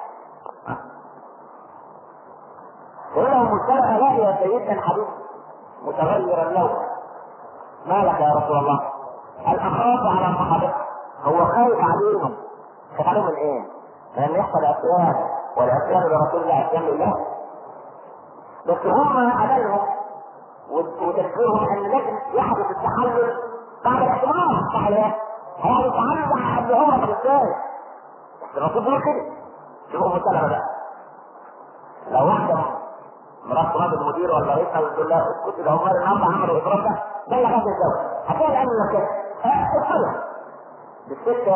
هنا أم سلمة لا يا سيدنا الحبيب متغير اللون ما لك يا رسول الله؟ هل اخاف على صحابته هو خايف عليهم. خايف عليهم من إيه؟ أن يحصل عصيان والعصيان لرسول الله عصيان لله بس هم املهم وتفكيرهم أن لازم يحدث التحلل بعد الاحتمال. لا؟ هيحدث التحلل بعد قبل عمرك إزاي؟ الرسول بيقول كده. شوفوا ام سلمه بقى. لو واحدة مرات راجل المدير ولا رئيسها وتقول لها اسكت ده هم النهارده عملوا اضراب ده ده اللي الزوج هتلاقي الامر لك كده اتفضل بالست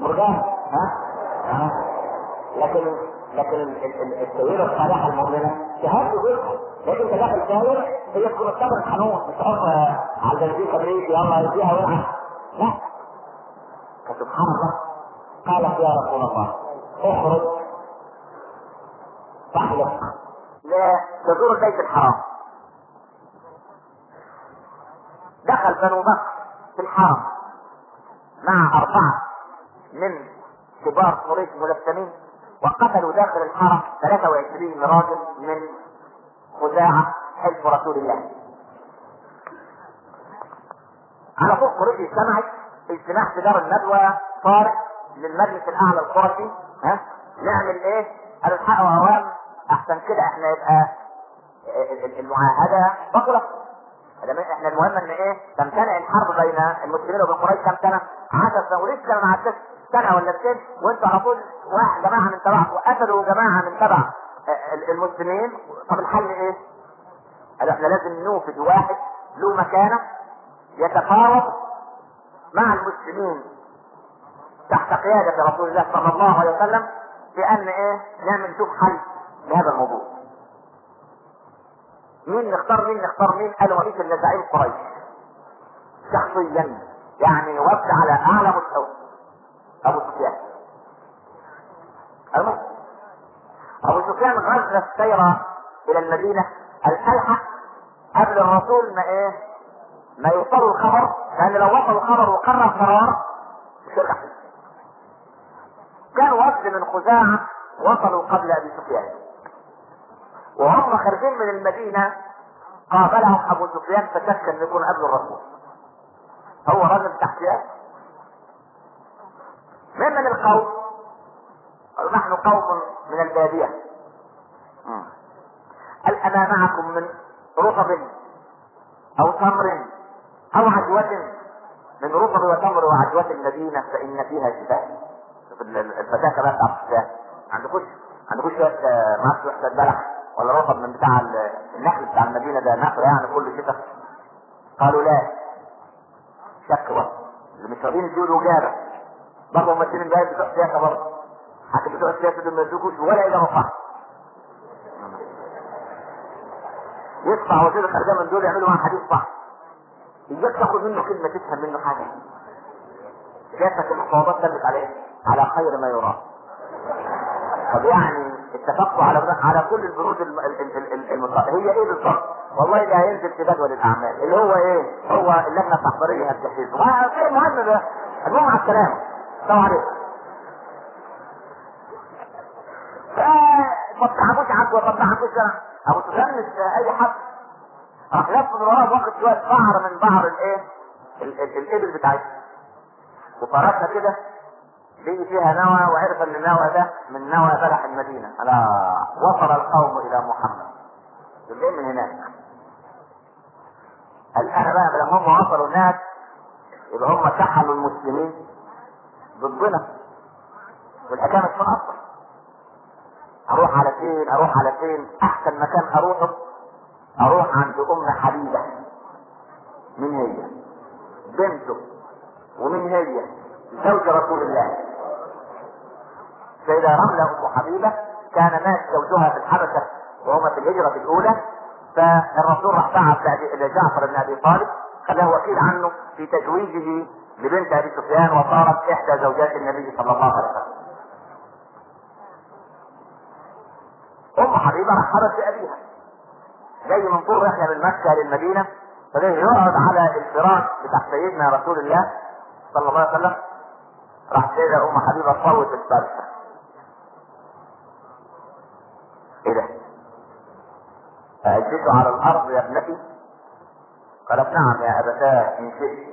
مرجان ها؟ ها؟ لكن لكن السيده الصالحه المؤمنه شهادته جزء لكن انت داخل ساير هي تكون الصبر الحنون مش تحط على البنزين كبريت يلا يديها ويلعب لا؟ فسبحان الله. قالت يا رسول الله اخرج. تحلق لا تزور البيت الحرام. دخل بنو بكر. في الحرم مع أربعة من كبار قريش ملثمين وقتلوا داخل الحرم 23 راجل من خزاعة حلف رسول الله. على طول قريش اجتمعت اجتماع في دار الندوة طارئ للمجلس الأعلى القرشي ها؟ نعمل إيه؟ قالوا الحقوا أوام أحسن كده إحنا يبقى المعاهدة بطلت إحنا المهم إن إيه؟ تمتنع الحرب بين المسلمين وبين قريش كم سنة؟ 10 سنة. ولسه ما عدتش سنة ولا اثنين. وانتوا على طول واحد جماعة من تبعكم وقتلوا جماعة من تبع المسلمين. طب الحل إيه؟ قالوا إحنا لازم نوفد واحد له مكانة يتفاوض مع المسلمين تحت قيادة رسول الله صلى الله عليه وسلم بأن إيه؟ نعمل نشوف حل لهذا الموضوع. مين نختار مين نختار مين؟ قالوا رئيس النزاعين قريش. شخصيا يعني وفد على أعلى مستوى. أبو سفيان. المهم أبو سفيان غزا السير إلى المدينة الالحق قبل الرسول ما إيه؟ ما يوصلوا الخبر لأن لو وصلوا الخبر وقرر قرار مش كان وفد من خزاعة وصلوا قبل أبي سفيان. وهم خارجين من المدينة. قابلهم أبو سفيان فشك أن يكون قبل الرسول. هو رجل تحتيات من من القوم؟ قالوا نحن قوم من البادية. قال أنا معكم من رطب أو تمر أو عجوة؟ من رطب وتمر وعجوة المدينة فإن فيها شفاء الفتاة بقى بتاع الشفاء عندكوش؟ عندكوش شوية معاك شوية بلح؟ ولا رطب من بتاع النخل بتاع المدينة ده نخل يعني كل شتاء قالوا لا. شك بقى. اللي مش راضيين يدوا اجابه برضه ممثلين بقى بتوع السياسة برضه. حتى بتوع السياسة دول ما يدوكوش ولا اجابه صح يدفع وزير الخارجية من دول يعملوا معاه حديث صح. اياك تاخد منه كلمة تفهم منه حاجة. سياسه المفاوضات دلت عليه. على خير ما يرام. طب يعني اتفقوا على على كل البنود الم... ال- ال- ال- الم... هي إيه بالظبط؟ والله ده هينزل في جدول الأعمال. اللي هو إيه؟ هو اللجنة التحضيرية ما في المهم ده. المهم على السلامة. السلام عليكم. فما بتعبوش عدوى ما بتعبوش أبو مش أي حد. راح لف من وراه واخد شوية بعر من بعر الايه؟ ال- ال- الإبل بتاعتها وفرشها كده. لقي فيها نوى وعرف ان النوى ده من نوى بلح المدينة. الا وصل القوم إلى محمد. يقول من هناك. الآن بقى لما هم وصلوا هناك يبقى هم سحلوا المسلمين ضدنا. والحكايه مش أروح على فين؟ أروح على فين؟ أحسن مكان أروحه أروح عند أم حبيبة. من هي؟ بنته. ومن هي؟ زوج رسول الله. سيدة رملة أم حبيبة كان مات زوجها في الحبشة وهما في الهجرة الأولى. فالرسول راح بعث إلى جعفر بن أبي طالب خلاه وكيل عنه في تزويجه لبنت أبي سفيان وصارت إحدى زوجات النبي صلى الله عليه وسلم. أم حبيبة رحبت بأبيها. جاي من طول رحلة من مكة للمدينة فجاي يقعد على الفراش بتاع سيدنا رسول الله صلى الله عليه وسلم. راح سيدة أم حبيبة تصوت الفرشة إيه ده؟ أأجلس على الأرض يا ابنتي؟ قالت نعم يا أبتاه إن شئت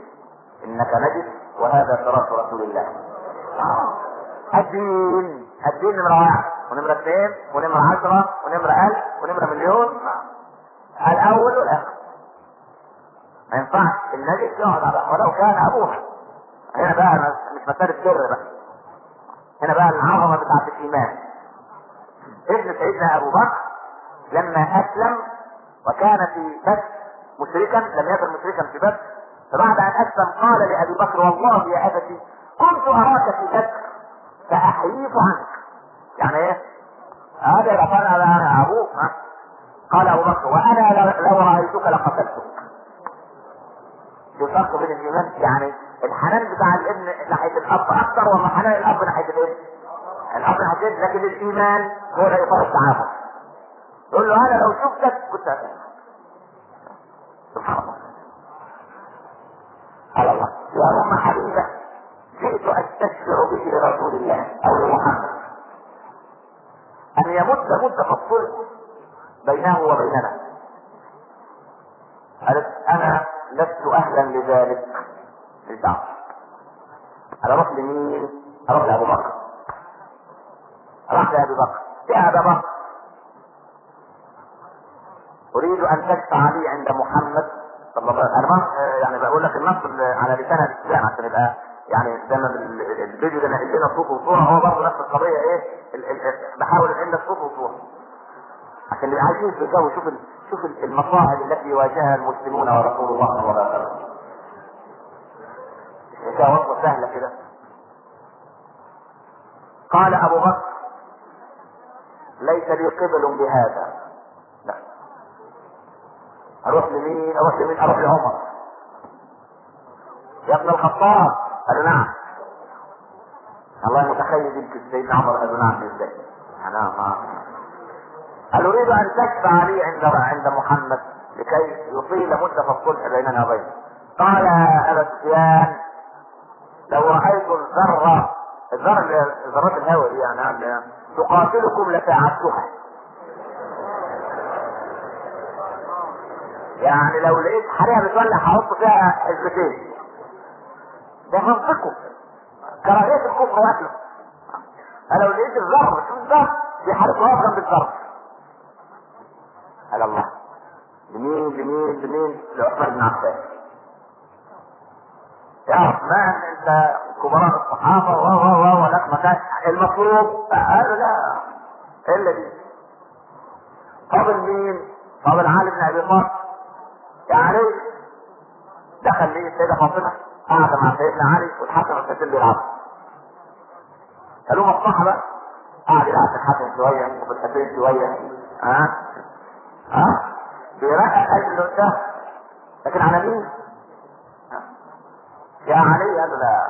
إنك نجس وهذا فراش رسول الله. الدين الدين نمرة واحد ونمرة اثنين ونمرة عشرة ونمرة ألف ونمرة مليون الأول والآخر. ما ينفعش النجس يقعد على ولو كان أبوها. هنا بقى مش مسألة سر بقى. هنا بقى العظمة بتاعت الإيمان. ابن سيدنا ابو بكر لما اسلم وكان في بدر مشركا لم يكن مشركا في بدر فبعد أن أسلم قال لأبي بكر والله يا أبتي كنت أراك في بدر فاحييت عنك يعني إيه؟ هذا يبقى قال أنا أبوك؟ قال أبو بكر وأنا لو رأيتك لقتلتك في فرق بين الايمان يعني الحنان بتاع الابن ناحية الأب أكثر ولا حنان الأب ناحية الابن؟ الأب ناحية الابن لكن الإيمان هو لا يطاق التعامل يقول له أنا لو شفتك كنت هتعمل سبحان الله قال الله يا ام حبيبه جئت استشفع به لرسول الله أو لمحمد ان يمد مده الصلح بينه وبيننا قالت أنا لست أهلا لذلك للدعوه أنا أروح لمين؟ أروح لابو بكر راح لابي بكر يا ابا بكر اريد ان تشفع لي عند محمد صلى الله عليه وسلم أنا ما يعني بقول لك النص اللي على لسان الاسلام عشان يبقى يعني زي ما ال- الفيديو ده نقل لنا صوت وصوره هو برضه نفس القضية إيه ال- ال- بحاول انقل لك صوت وصوره في الجو شوف شوف ال- المصاعب التي واجهها المسلمون ورسول الله صلى الله عليه وسلم. الحكاية وصفه سهله كده. قال أبو بكر ليس لي قبل بهذا. لا. أروح لمين؟ أروح لمين؟ أروح لعمر. يا ابن الخطاب قال نعم الله متخيل يمكن سيدنا عمر قال نعم إزاي. أنا ما قال أريد أن تشفع لي عند عند محمد لكي يطيل مدة الصلح بيننا وبينه؟ قال يا أبا سفيان لو رايت الذرة الذرة ذرات الهواء دي يعني تقاتلكم لساعدتها. يعني لو لقيت حريقه بتولع هحط فيها حزبتين. ده منطقه كراهية الكفر واكله لو لقيت الذر شوف الذر في حريق واقف قال الله. لمين لمين لمين لعثمان بن عفان يا عثمان أنت كبراء الصحابة و و و ولك مكان. المفروض قال لا. إلا دي. فاضل مين؟ فاضل علي بن أبي طالب. يا علي. دخل ليه السيده فاطمة. قعد مع سيدنا علي والحسن والحسين بيلعبوا. قالوا مصلحه بقى قعد يلعب الحسن شوية وفي الحسين شوية. ها؟ ها؟ بيرقق أجل ده لكن على مين؟ يا علي قال له لا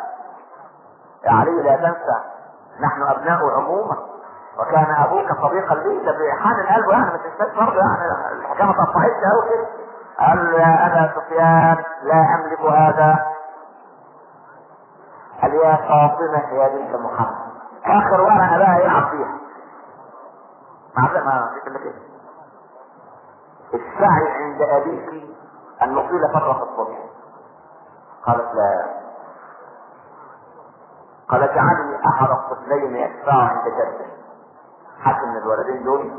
يا علي لا تنسى. نحن أبناء عمومة. وكان أبوك صديقا لي. ده بحان قلبه يعني ما تنساش برضه يعني. ما تقطعتش قوي كده. قال يا أبا سفيان لا أملك هذا. قال يا فاطمة يا بنت محمد. آخر ورقة بقى يلعب فيها. ما ما كده. السعي عند أبيك أن نطيل فتره الصبح قالت لا. قال اجعلني احد الطفلين يدفع عند جده. حد من الولدين دول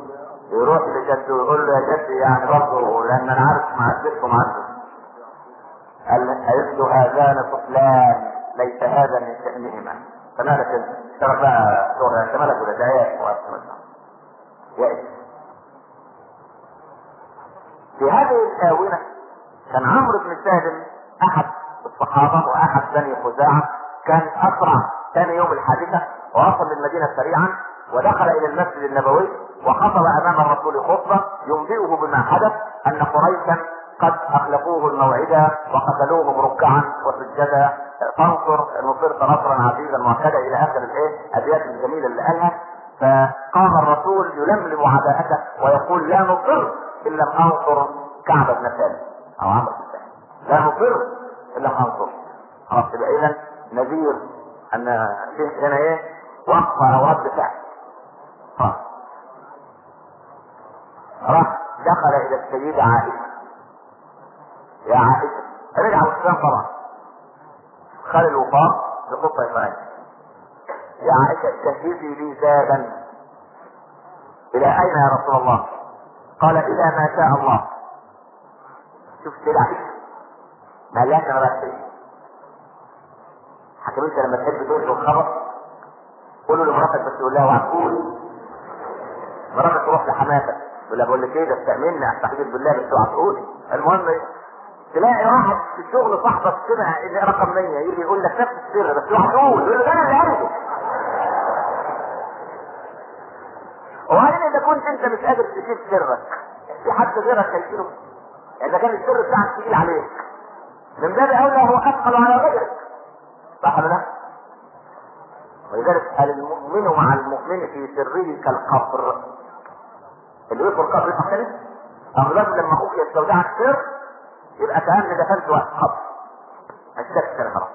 يروح لجده ويقول له يا جدي يعني برضه لأن أنا عارف معذبكم عنه. قال قالت له هذان طفلان؟ ليس هذا من شأنهما. فمالك؟ اشتغل بقى شغل انت مالك ولا دعايات يأس في هذه الآونة كان عمرو بن سالم أحد الصحابة وأحد بني خزاعة كان أسرع ثاني يوم الحادثة ووصل للمدينة سريعا ودخل إلى المسجد النبوي وخطب أمام الرسول خطبة ينبئه بما حدث أن قريشا قد أخلفوه الموعد وقتلوهم ركعا وسجدا. فانصر نصرت نصرا عزيزا مؤكدا إلى آخر الإية الأبيات الجميلة اللي قالها فقام الرسول يلملم عداءته ويقول لا نصر إن لم أنصر كعب بن سالم أو عمرو بن سالم لا نصر إن لم أنصر. خلاص يبقى إذا نذير فيه هنا إيه؟ وقفة أو رد فعل خلاص. راح دخل إلى السيدة عائشة. يا عائشة رجع وسلام طبعا خد الوفاق بقطة إسرائيل يا عائشة جهزي لي زادا. إلى أين يا رسول الله؟ قال إلى ما شاء الله. شوف عائشة ما قالهاش أنا بس حكم أنت لما تحب تقول الخبر قول له لمراتك بس يقول لها وعقول مراتك تروح لحماتك لها بقول لك إيه؟ ده بتأمني استحلف بالله بس أوعى تقولي المهم تلاقي واحد في الشغل صاحبك كده اللي رقم 100 يجي يقول لك نفس السر بس أوعى تقول. يقول له ده أنا اللي عارفه كنت أنت مش قادر تشيل سرك. في حد غيرك هيشيله إذا كان السر بتاعك تقيل عليك من باب أولى هو أثقل على غيرك صح ولا لا؟ ولذلك قال المؤمن مع المؤمن في سره كالقبر؟ اللي يدخل يفتح تاني اغلب لما أخوك يستودعك سر يبقى كأن دخلت واحد قبر. الشك كان خلاص.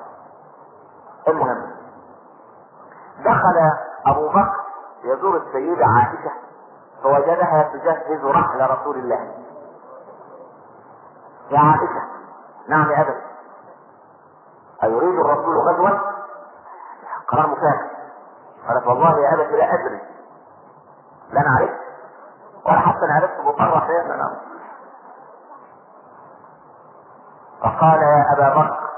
المهم دخل أبو بكر يزور السيدة عائشة. فوجدها تجهز رحل رسول الله. يا عائشة. نعم يا أبت. أيريد الرسول غزوا قرار مفاجئ قالت والله يا أبت لا أدري. لا أنا عرفت ولا حتى أنا عرفت مطرح أنا فقال يا أبا بكر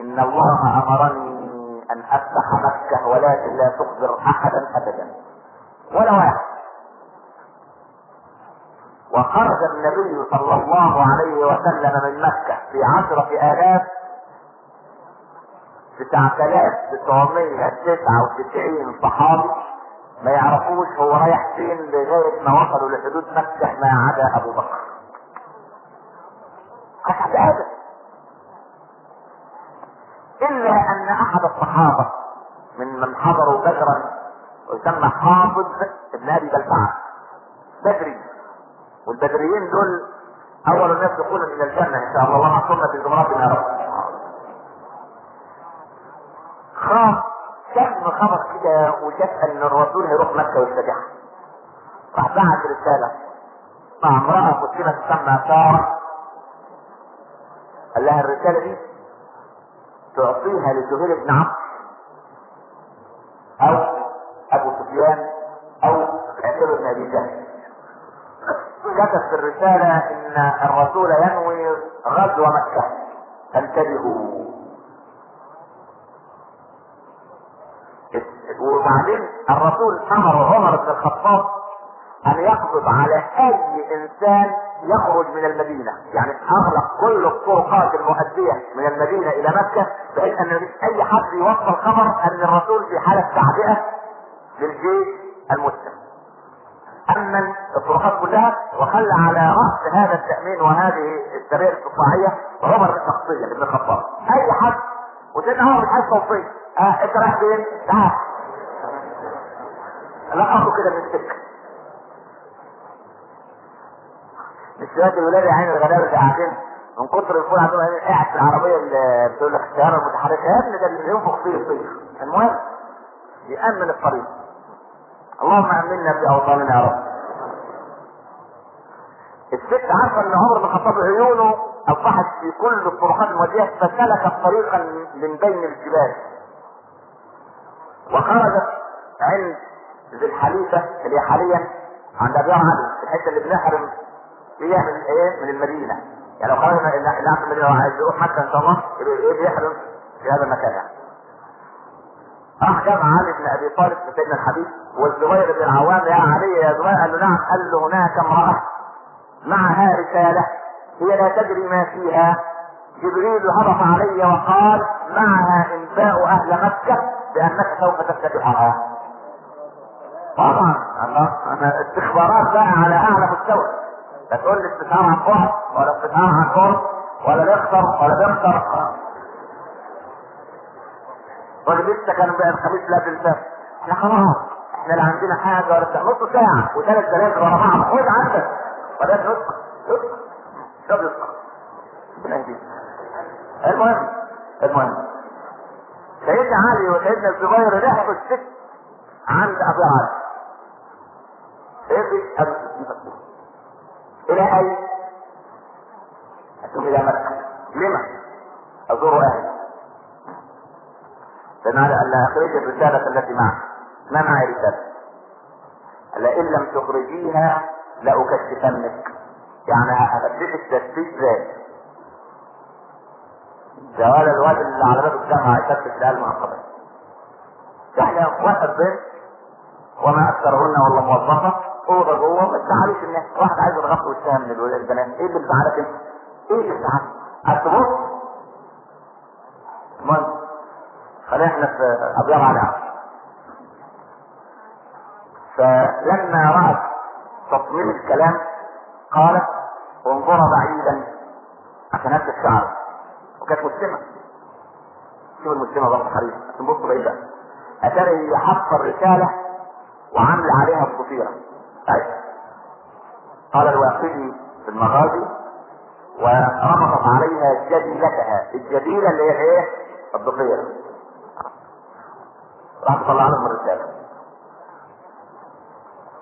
إن الله أمرني أن أفتح مكة ولكن لا تخبر أحدا أبدا. ولا واحد. النبي صلى الله عليه وسلم من مكة في عشرة آلاف تسعة آلاف تسعمية تسعة وتسعين صحابي. ما يعرفوش هو رايح فين لغاية ما وصلوا لحدود مكة ما عدا أبو بكر. أحد أبدا إلا أن أحد الصحابة من من حضروا بدرا ويسمى حافظ ابن أبي بلتعة بدري والبدريين دول أول الناس دخولا إلى الجنة إن شاء الله اللهم احفظنا في زمراتنا يا رب خاف شم خبر كده وشاف ان الرسول هيروح مكه ويفتتحها راح بعت رسالة. مع امراه مسلمه تسمى ساره قال لها الرسالة دي تعطيها لزهير بن عمرو أو أبو سفيان أو عتبه بن أبي جهل. كتب في الرسالة إن الرسول ينوي غزو مكة. فانتبهوا. وبعدين الرسول أمر عمر بن الخطاب أن يقبض على أي إنسان يخرج من المدينة. يعني أغلق كل الطرقات المؤدية من المدينة إلى مكة بحيث أن أي حد يوصل خبر أن الرسول في حالة تعبئة للجيش المسلم امن الطرقات كلها وخلى على رأس هذا التأمين وهذه السرير القطاعية عمر شخصيا ابن الخطاب. أي حد؟ وسيدنا عمر مش عايز توصيل آه انت رايح فين؟ تعال. لقطوا كده من السكة. الشباب الولاد يا عين الغلابه قاعدين من كتر الفول عندهم قاعد في العربية اللي بتقول لك السيارة المتحركة. يا ابني ده اللي ينفخ فيه الطير. المهم يأمن الطريق. اللهم آمنا في اوطاننا يا رب. الست عارفة إن عمر بن الخطاب عيونه أصبحت في كل الطرقات الموديه فسلكت طريقا من بين الجبال. وخرجت عند ذي الحليفه اللي حاليا عند ابي علي الحته اللي بنحرم فيها من إيه؟ من المدينة. يعني لو خرجنا إلى إلى المدينة وعايز يروح حتى إن شاء الله يبقى إيه بيحرم؟ في هذا المكان. يعني راح جمع علي بن أبي طالب سيدنا الحبيب والزبير بن العوام يا علي يا زبير قال له نعم قال له هناك امرأة معها رسالة هي لا تدري ما فيها. جبريل هبط علي وقال معها إنباء أهل مكة بأنك سوف تفتتحها طبعا أنا استخبارات بقى على أعلى مستوى. لا تقول لي استشعار عن بعد ولا استشعار عن قرب ولا بيخسر ولا بيخسر واللي لسه كان بقى الخميس لا تنساه إحنا خلاص إحنا لا عندنا حاجة ولا بتاع. نص ساعة وثلاث ثلاث ورا بعض. خد عندك. وده نسخ نسخ ده يهديك المهم المهم. سيدنا علي وسيدنا الزبير لحقوا الست عند ابي علي. الست إلى اين؟ اتم إلى مكة. لما؟ أزور أهلي. لأن على ان أخرج الرسالة التي معك ما معي رساله قال ان لم تخرجيها لأكشفنك. يعني هفتشك تفتيش ذات ولا الواد اللي على باب الجامعة يفتش العيال مع القبر إحنا واحد بنت وما أكثرهن ولا موظفة. أوضة جوه ما تزعلوش الناس واحد عايز يضغط وشها من الولاد البنات إيه اللي بزعلك انت؟ إيه اللي بزعلك؟ هتبص المهم خلينا إحنا في أبيض على فلما رأت تصميم الكلام قالت انظر بعيدا عشان هات الشعر. وكانت مسلمة شوف المسلمة برضه حريصة عشان بص بعيد بقى. أتاري هي حاطة الرسالة وعاملة عليها الضفيرة طيب قال الواقدي في المغازي وربطت عليها جديلتها الجديلة اللي هي إيه؟ الضفيرة. راح تطلع لهم الرسالة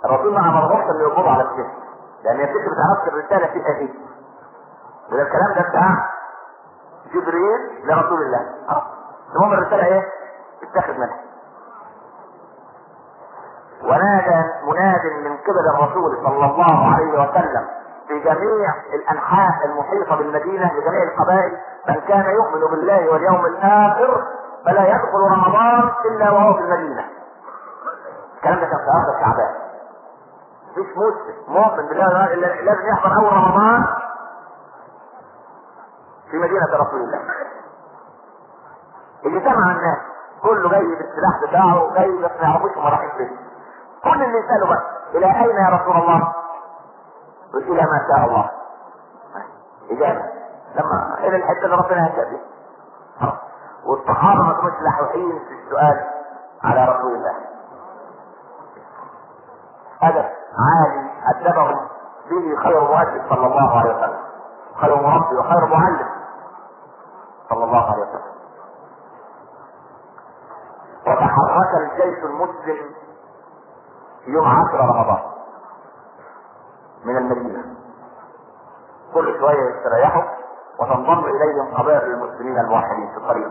الرسول ما امرهمش ان يقبضوا على الست لأن الست ما تعرفش الرسالة فيها إيه وده الكلام ده بتاع جبريل لرسول الله. المهم الرسالة إيه؟ اتخذ منها. ونادى مناد من قبل الرسول صلى الله عليه وسلم في جميع الأنحاء المحيطة بالمدينة لجميع القبائل من كان يؤمن بالله واليوم الآخر فلا يدخل رمضان إلا وهو في المدينة. الكلام ده كان في ارض شعبان. مفيش مسلم مؤمن بالله الا لازم يحضر أول رمضان في مدينة رسول الله. اجتمع الناس كله جاي بالسلاح بتاعه جاي بس ما يعرفوش هم رايحين فين. كل اللي يسأله بقى إلى أين يا رسول الله؟ قلت إلى ما شاء الله. إجابة لما إلى الحتة اللي ربنا هيشاء بها. والصحابة ما كانوش لحوحين في السؤال على رسول الله. أدب عالي أدبهم به خير مؤدب صلى الله عليه وسلم. خير مربي وخير معلم صلى الله عليه وسلم. وتحرك الجيش المسلم في يوم عشرة رمضان. من المدينة. كل شوية يستريحوا وتنضم إليهم قبائل المسلمين الموحدين في الطريق.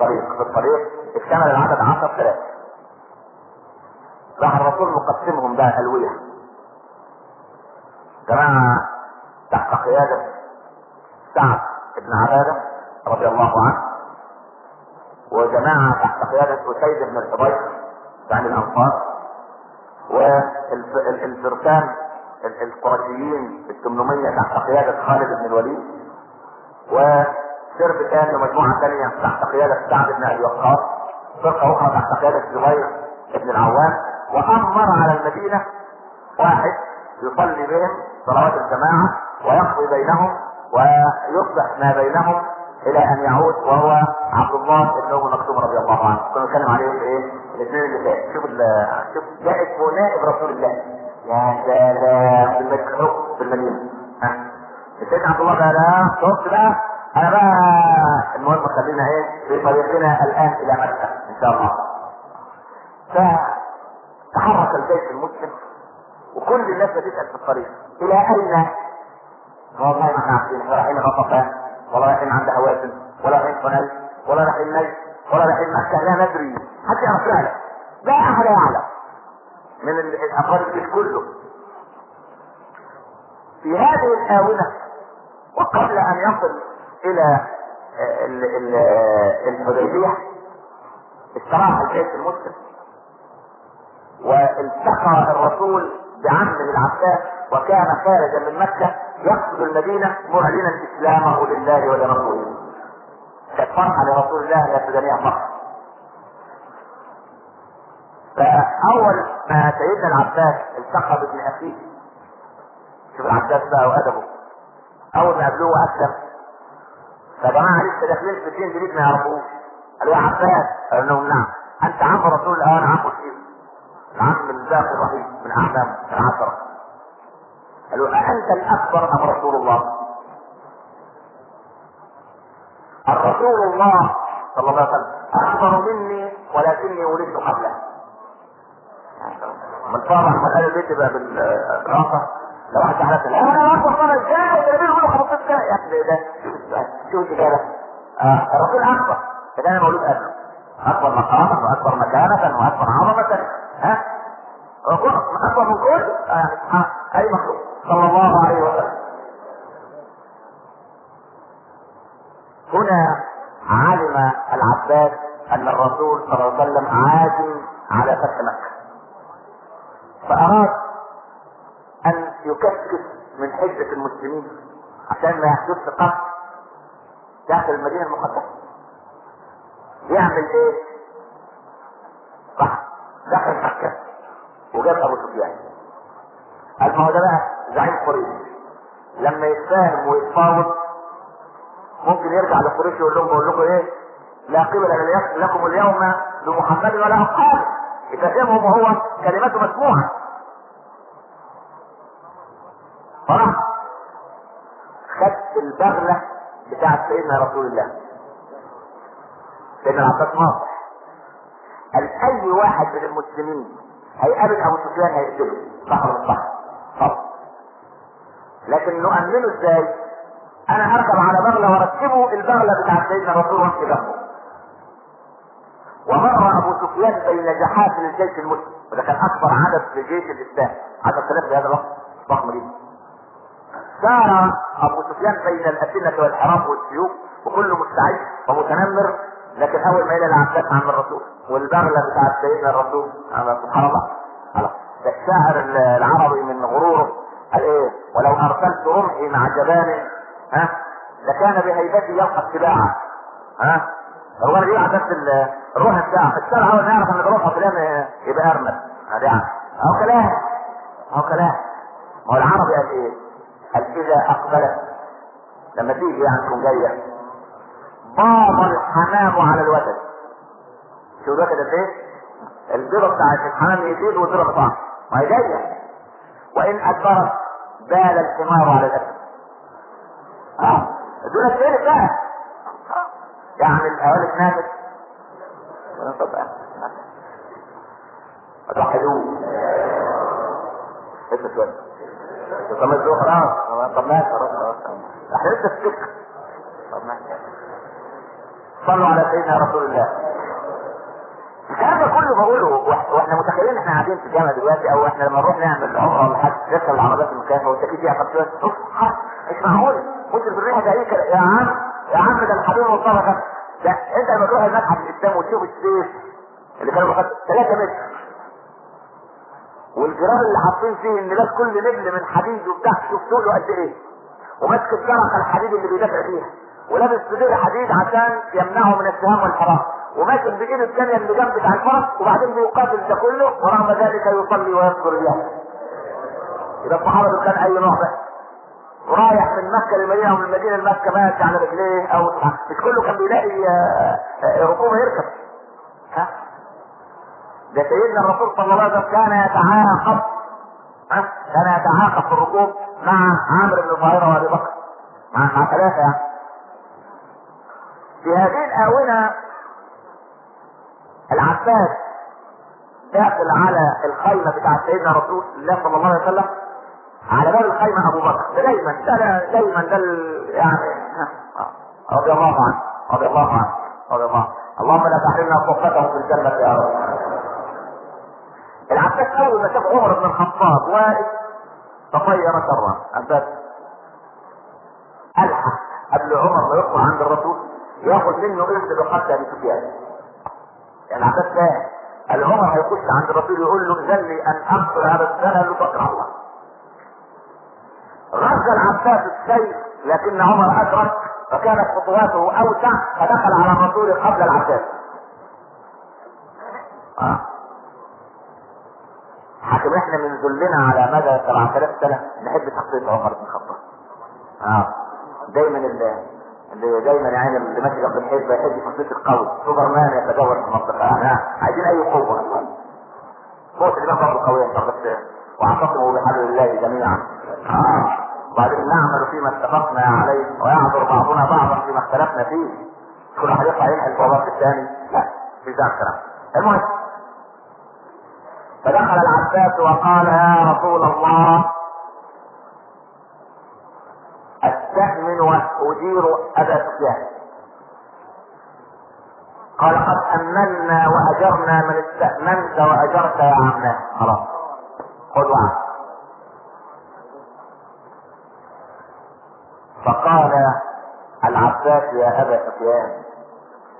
طريق في الطريق اكتمل العدد عشر ثلاث راح الرسول مقسمهم بقى ألوية. جماعة تحت قيادة سعد بن عبادة رضي الله عنه وجماعة تحت قيادة أسيد بن الحضير عن الأنصار. والفرسان القرشيين ال 800 تحت قيادة خالد بن الوليد وسرب ثاني ومجموعة ثانية تحت قيادة سعد بن أبي وقاص فرقة أخرى تحت قيادة الزبير بن العوام وأمر على المدينة واحد يصلي بهم صلوات الجماعة ويقضي بينهم ويصلح ما بينهم إلى أن يعود وهو عبد الله بن ام مكتوم رضي الله عنه. كنا نتكلم عليه في إيه؟ الإثنين اللي فات. شوف شوف ده اسمه نائب رسول الله. يا سلام المدينة. في المدينة. ها. سيدنا عبد الله قال شفت بقى؟ أنا بقى المهم خلينا إيه؟ في طريقنا الآن إلى مكة إن شاء الله. فتحرك الجيش المسلم وكل الناس بتسأل في الطريق. إلى أين؟ والله ما إحنا عارفين ولا رايحين غطفان ولا رايحين عند هوازن ولا رايحين قنال ولا رايحين نجد ولا رايحين مكه لا ندري. حد يعرف لا أحد يعلم. من الجيش كله. في هذه الآونة وقبل أن يصل إلى ال- ال- الحديبية استراح الجيش المسلم. والتقى الرسول بعمه العباس وكان خارجا من مكة يقصد المدينة معلنا اسلامه لله ولرسوله. كانت فرحه لرسول الله لا جميع فرحه. فأول ما سيدنا العباس التقى بابن أخيه. شوف العباس بقى وأدبه. أول ما قابلوه اسلم فجماعة لسه داخلين في الدين جديد ما يعرفوش. قالوا يا عباس قال لهم نعم. أنت عم رسول الله أنا عم كثير العم الباقي الرحيم من أعلام العشره قالوا أأنت الأكبر أم رسول الله؟ الرسول الله صلى الله عليه وسلم أكبر مني ولكني ولدت قبله. من ما قال البيت بقى بالراسة لو واحد حلف لا أنا اكبر طبعا إزاي ده بيقول له 15 سنه يا أخي ده شوف آه الرسول أكبر فده أنا مولود قبله أكبر مقاما وأكبر مكانة وأكبر عظمة ها أكبر من كل آه أي مخلوق صلى الله عليه وسلم. هنا علم العباس أن الرسول صلى الله عليه وسلم عازم على فتح مكة. فأراد أن يكثف من حجة المسلمين عشان ما يحدثش قتل داخل المدينة المقدسة يعمل إيه؟ صح دخل مكه وجاب ابو سفيان قال ما هو ده بقى زعيم قريش لما يتفاهم ويتفاوض. ممكن يرجع لقريش يقول لهم بقول لكم إيه؟ لا قبل لكم اليوم بمحمد ولا أصحابه. يكلمهم وهو كلماته مسموعة. فراح خد البغلة بتاعت سيدنا رسول الله. سيدنا العباس ناصح قال أي واحد من المسلمين هيقابل أبو سفيان هيقتله؟ صح؟ صح لكن نؤمنه إزاي؟ أنا اركب على بغلة وأركبه البغلة بتاعت سيدنا الرسول وامشي جنبه. ومر أبو سفيان بين جحافل الجيش المسلم وده كان أكبر عدد في جيش الإسلام 10000 في هذا الوقت ضخم جدا. سار أبو سفيان بين الأسنة والحراب والسيوف وكله مستعد ومتنمر لكن أول ما إلى العباس عن الرسول والبغلة بتاعت سيدنا الرسول سبحان الله ده الشاعر العربي من غروره قال إيه ولو أرسلت رمحي مع جبان ها؟ لكان بهيبتي يلقى اتباعا ها؟ هو أنا جاي بس الروح بتاعه. الشرع ما يعرف إن بروحه فلان يبقى ارمل هذا يعني. اهو كلام. اهو كلام. ما هو العربي قال إيه؟ قال إذا أقبلت. لما تيجي يعني تكون جاية. باب الحمام على الوتد شو ده كده إيه؟ البيضه بتاعت الحمام يزيد والبيضه تقع ما هي جاية. وإن ادبرت بال الحمار على الاسد آه دون الثالث بقى يعني الاوالد نامت توحدوه لسه شوية طب ما خلاص طب ماشي خلاص خلاص. إحنا لسه في السكه طب ماشي صلوا على سيدنا رسول الله. كله بقوله وإحنا متخيلين إحنا قاعدين في الجامعة دلوقتي أو إحنا لما نروح نعمل عمرة ولا حاجة نركب العربيات المكيفه والتكييف فيها خمسين اوف مش معقول. ممكن بالريحه إيه يا عم يا عم ده الحبيب والطبقه ده. أنت لما تروح المتحف الاسلام وتشوف السيف اللي كانوا بخد 3 متر. والجرار اللي حاطين فيه النبات كل نبل من حديد وبتاع شوف طوله قد إيه. وماسك الجرقه الحديد اللي بيدافع فيها ولابس صدير حديد عشان يمنعه من السهام والحرام. وماسك بايده الثانية اللي جنب بتاع الفرس وبعدين بيقاتل ده كله ورغم ذلك يصلي ويذكر الله يبقى الصحابة كان أي نوع بقى ورايح من مكة للمدينه ومن المدينة لمكة ماشي على رجليه أو مش كله كان بيلاقي ركوبه يركب. ها؟ ده سيدنا الرسول صلى الله عليه وسلم كان يتعاقب. ها؟ كان يتعاقب في الركوب مع عامر بن ظاهره وأبي بكر. مع مع ثلاثة. يعني في هذه الآونة العباس داخل على الخيمة بتاعت سيدنا رسول الله صلى الله عليه وسلم على باب الخيمة أبو بكر. دايما ده دايما ده يعني رضي الله عنه رضي الله عنه رضي الله عنه. اللهم لا تحرمنا صحبته في الجنة يا رب. العباس أول ما شاف عمر بن الخطاب واقف تطير شره عباس ألحق قبل عمر ما يطلع عند الرسول يأخذ منه اذن بقتل ابي سفيان. يعني عباس فاهم العمر هيخش عند الرسول يقول له اذن لي أن اقتل هذا السنة لتقرا الله. غزا العباس السيف لكن عمر أدرك فكانت خطواته أوسع فدخل على الرسول قبل العباس. آه. حاكم إحنا من ذلنا على مدى 7000 سنة نحب شخصيه عمر بن الخطاب. آه. دايما اللي دايما يعني اللي جنب الحزب يحب شخصيه القوي. سوبرمان يتجول في المنطقة يعني عايزين أي قوة. قوه الامام برضه قوية بس واعتصموا بحبل الله جميعا. آه. وبعدين نعمل فيما اتفقنا عليه ويعذر بعضنا بعضا فيما اختلفنا فيه. كل واحد يطلع ينحل بابات الثاني. لا في ذا الكلام المهم. فدخل العباس وقال يا رسول الله وأجير أبا سفيان قال قد أمنا وأجرنا من استأمنت وأجرت يا عمنا خلاص. خذ وعد. فقال العباس يا أبا سفيان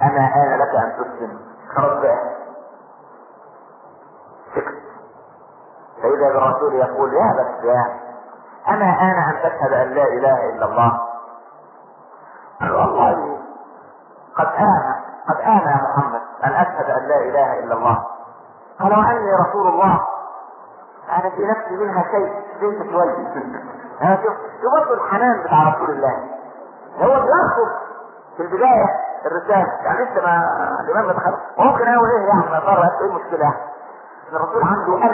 أنا آن لك أن تسلم. بقى سكت فإذا بالرسول يقول يا أبا سفيان أنا آن أن تشهد أن لا إله إلا الله قال والله قد آن قد آن يا محمد أن أشهد أن لا إله إلا الله قال وأني رسول الله. أنا في نفسي منها شيء بنت شوف برضه الحنان بتاع رسول الله. هو بيرفض في البداية الرسالة. يعني لسه ما الإمام ما دخل. وممكن أقول إيه يعني ما ضر إيه المشكلة؟ إن الرسول عنده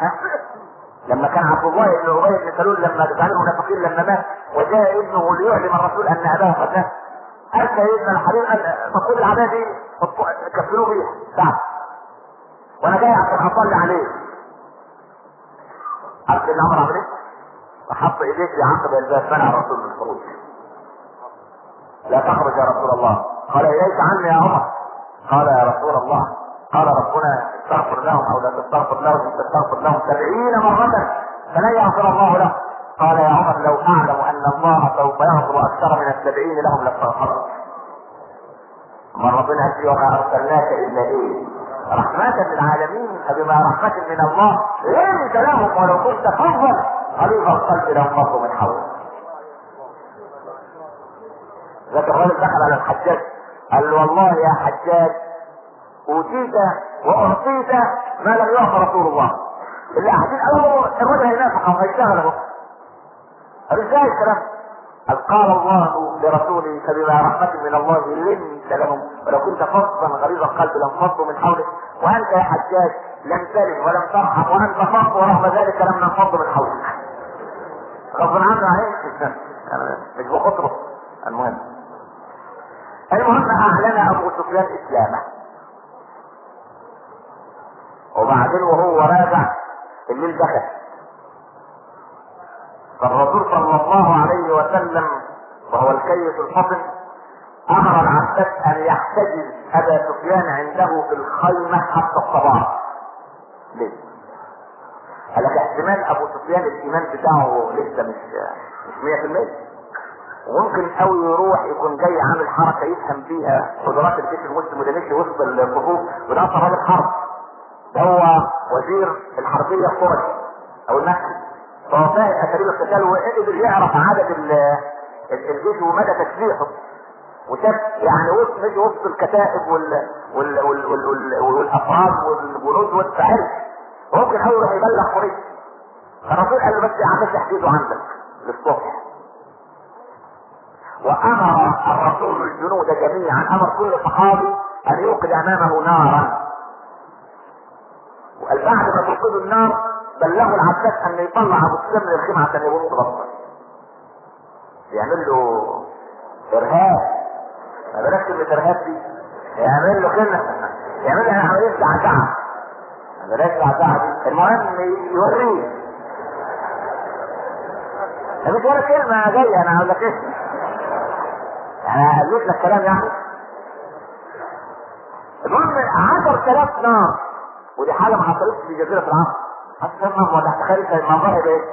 ها؟ لما كان عبد الله بن أبي بن سلول لما جعل المنافقين لما مات وجاء ابنه ليعلم الرسول أن أباه قد مات. قال سيدنا الحبيب قال فقل العبايه دي كفلوه بيها تعال وأنا جاي عشان اصلي عليه. عارف ان عمر عمل إيه؟ وحط إيديك يا عم بالباب منع الرسول من الخروج لا تخرج يا رسول الله. قال إليك عني يا عمر. قال يا رسول الله. قال ربنا استغفر لهم أو لا تستغفر لهم ان تستغفر لهم سبعين مرة. فلن يغفر الله لهم. قال يا عمر لو أعلم أن الله سوف يغفر أكثر من السبعين لهم لاستغفرت ما ربنا قال وما أرسلناك إلا إيه رحمة للعالمين فبما رحمة من الله لنت لهم ولو كنت فظا غليظ القلب لانفضوا من حولك. ذاك الرجل دخل على الحجاج. قال له والله يا حجاج أوتيت وأعطيت ما لم يعطى رسول الله. اللي قاعدين أول الرجل هينافق أو هيشتغل قال إزاي الكلام؟ قال قال الله لرسوله فبما رحمة من الله لنت لهم ولو كنت فظا غليظ القلب لانفضوا من حولك وأنت يا حجاج لم تلد ولم ترحم وأنت فظ ورغم ذلك لم ننفض من حولك. غصب عنه عليك مش بخطره. المهم. المهم اعلن أبو سفيان إسلامه. وبعدين وهو راجع الليل دخل. فالرسول صلى الله عليه وسلم وهو الكيس الفطن أمر العباس أن يحتجز أبا سفيان عنده في الخيمه حتى الصباح. ليه؟ قال لك احتمال أبو سفيان الإيمان بتاعه لسه مش مش 100% وممكن قوي يروح يكون جاي عامل حركة يفهم فيها قدرات الجيش المسلم وده مشي وسط الصفوف وده أصلا راجل حرب ده هو وزير الحربية القرشي أو المكي فهو اساليب القتال وقدر يعرف عدد الجيش ومدى تسليحه وشاف يعني وسط مشي وسط الكتائب وال وال وال وال وال والافراد والجنود والفعل وممكن هو يروح يبلغ قريش. فالرسول قال له بس يا عم تحديده عندك للصبح. وأمر الرسول الجنود جميعا أمر كل صحابي أن يوقد أمامه نارا. بعد ما توقدوا النار بلغوا العباس أن يطلع أبو من الخيمة عشان يقوم ببطل يعمل له إرهاب. ما بلاش كلمه ارهاب دي. يعمل له كلمه يعمل له عمليه زعزعه ما بلاش زعزعه دي. المهم يوريه. مش ولا كلمه جاية أنا هقول لك اسم أنا قلت لك كلام يعني. المهم 10000 نار. ودي حاجة ما حصلتش في جزيرة العرب هتفهم ولا هتخيل المنظر ده إيه؟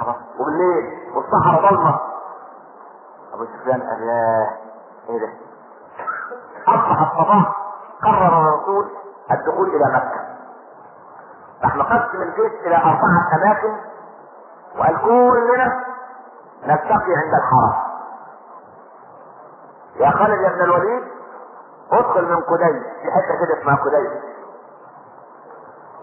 خلاص. وبالليل. والصحراء ضلمة. أبو سفيان قال ياه إيه ده؟ اصبح الصباح قرر الرسول الدخول إلى مكة. راح مقسم الجيش إلى أربعة أماكن وقال كلنا نلتقي عند الحرم. يا خالد يا ابن الوليد ادخل من قدي في حتة كده اسمها قدي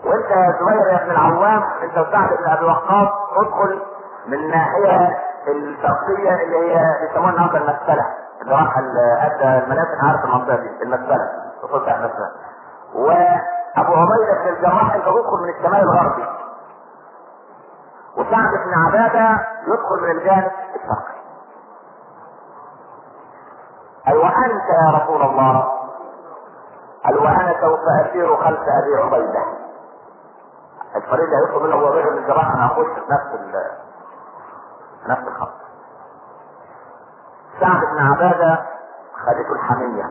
وانت يا زبير يا ابن العوام انت وسعد بن ابي وقاص ادخل من الناحيه الشرقيه اللي هي بيسموها النهارده المسألة اللي راح أدى المناسك عارف المنطقة دي المسألة وصلت على المسألة. وأبو عبيدة بن الجراح انت تدخل من الشمال الغربي. وسعد بن عبادة يدخل من الجانب الشرقي. قال وانت يا رسول الله. قال وأنا سوف أسير خلف أبي عبيدة. الفريق اللي هيدخل منه هو غير الجراح. أنا اخش في نفس ال نفس الخط. سعد بن عبادة خدته الحميه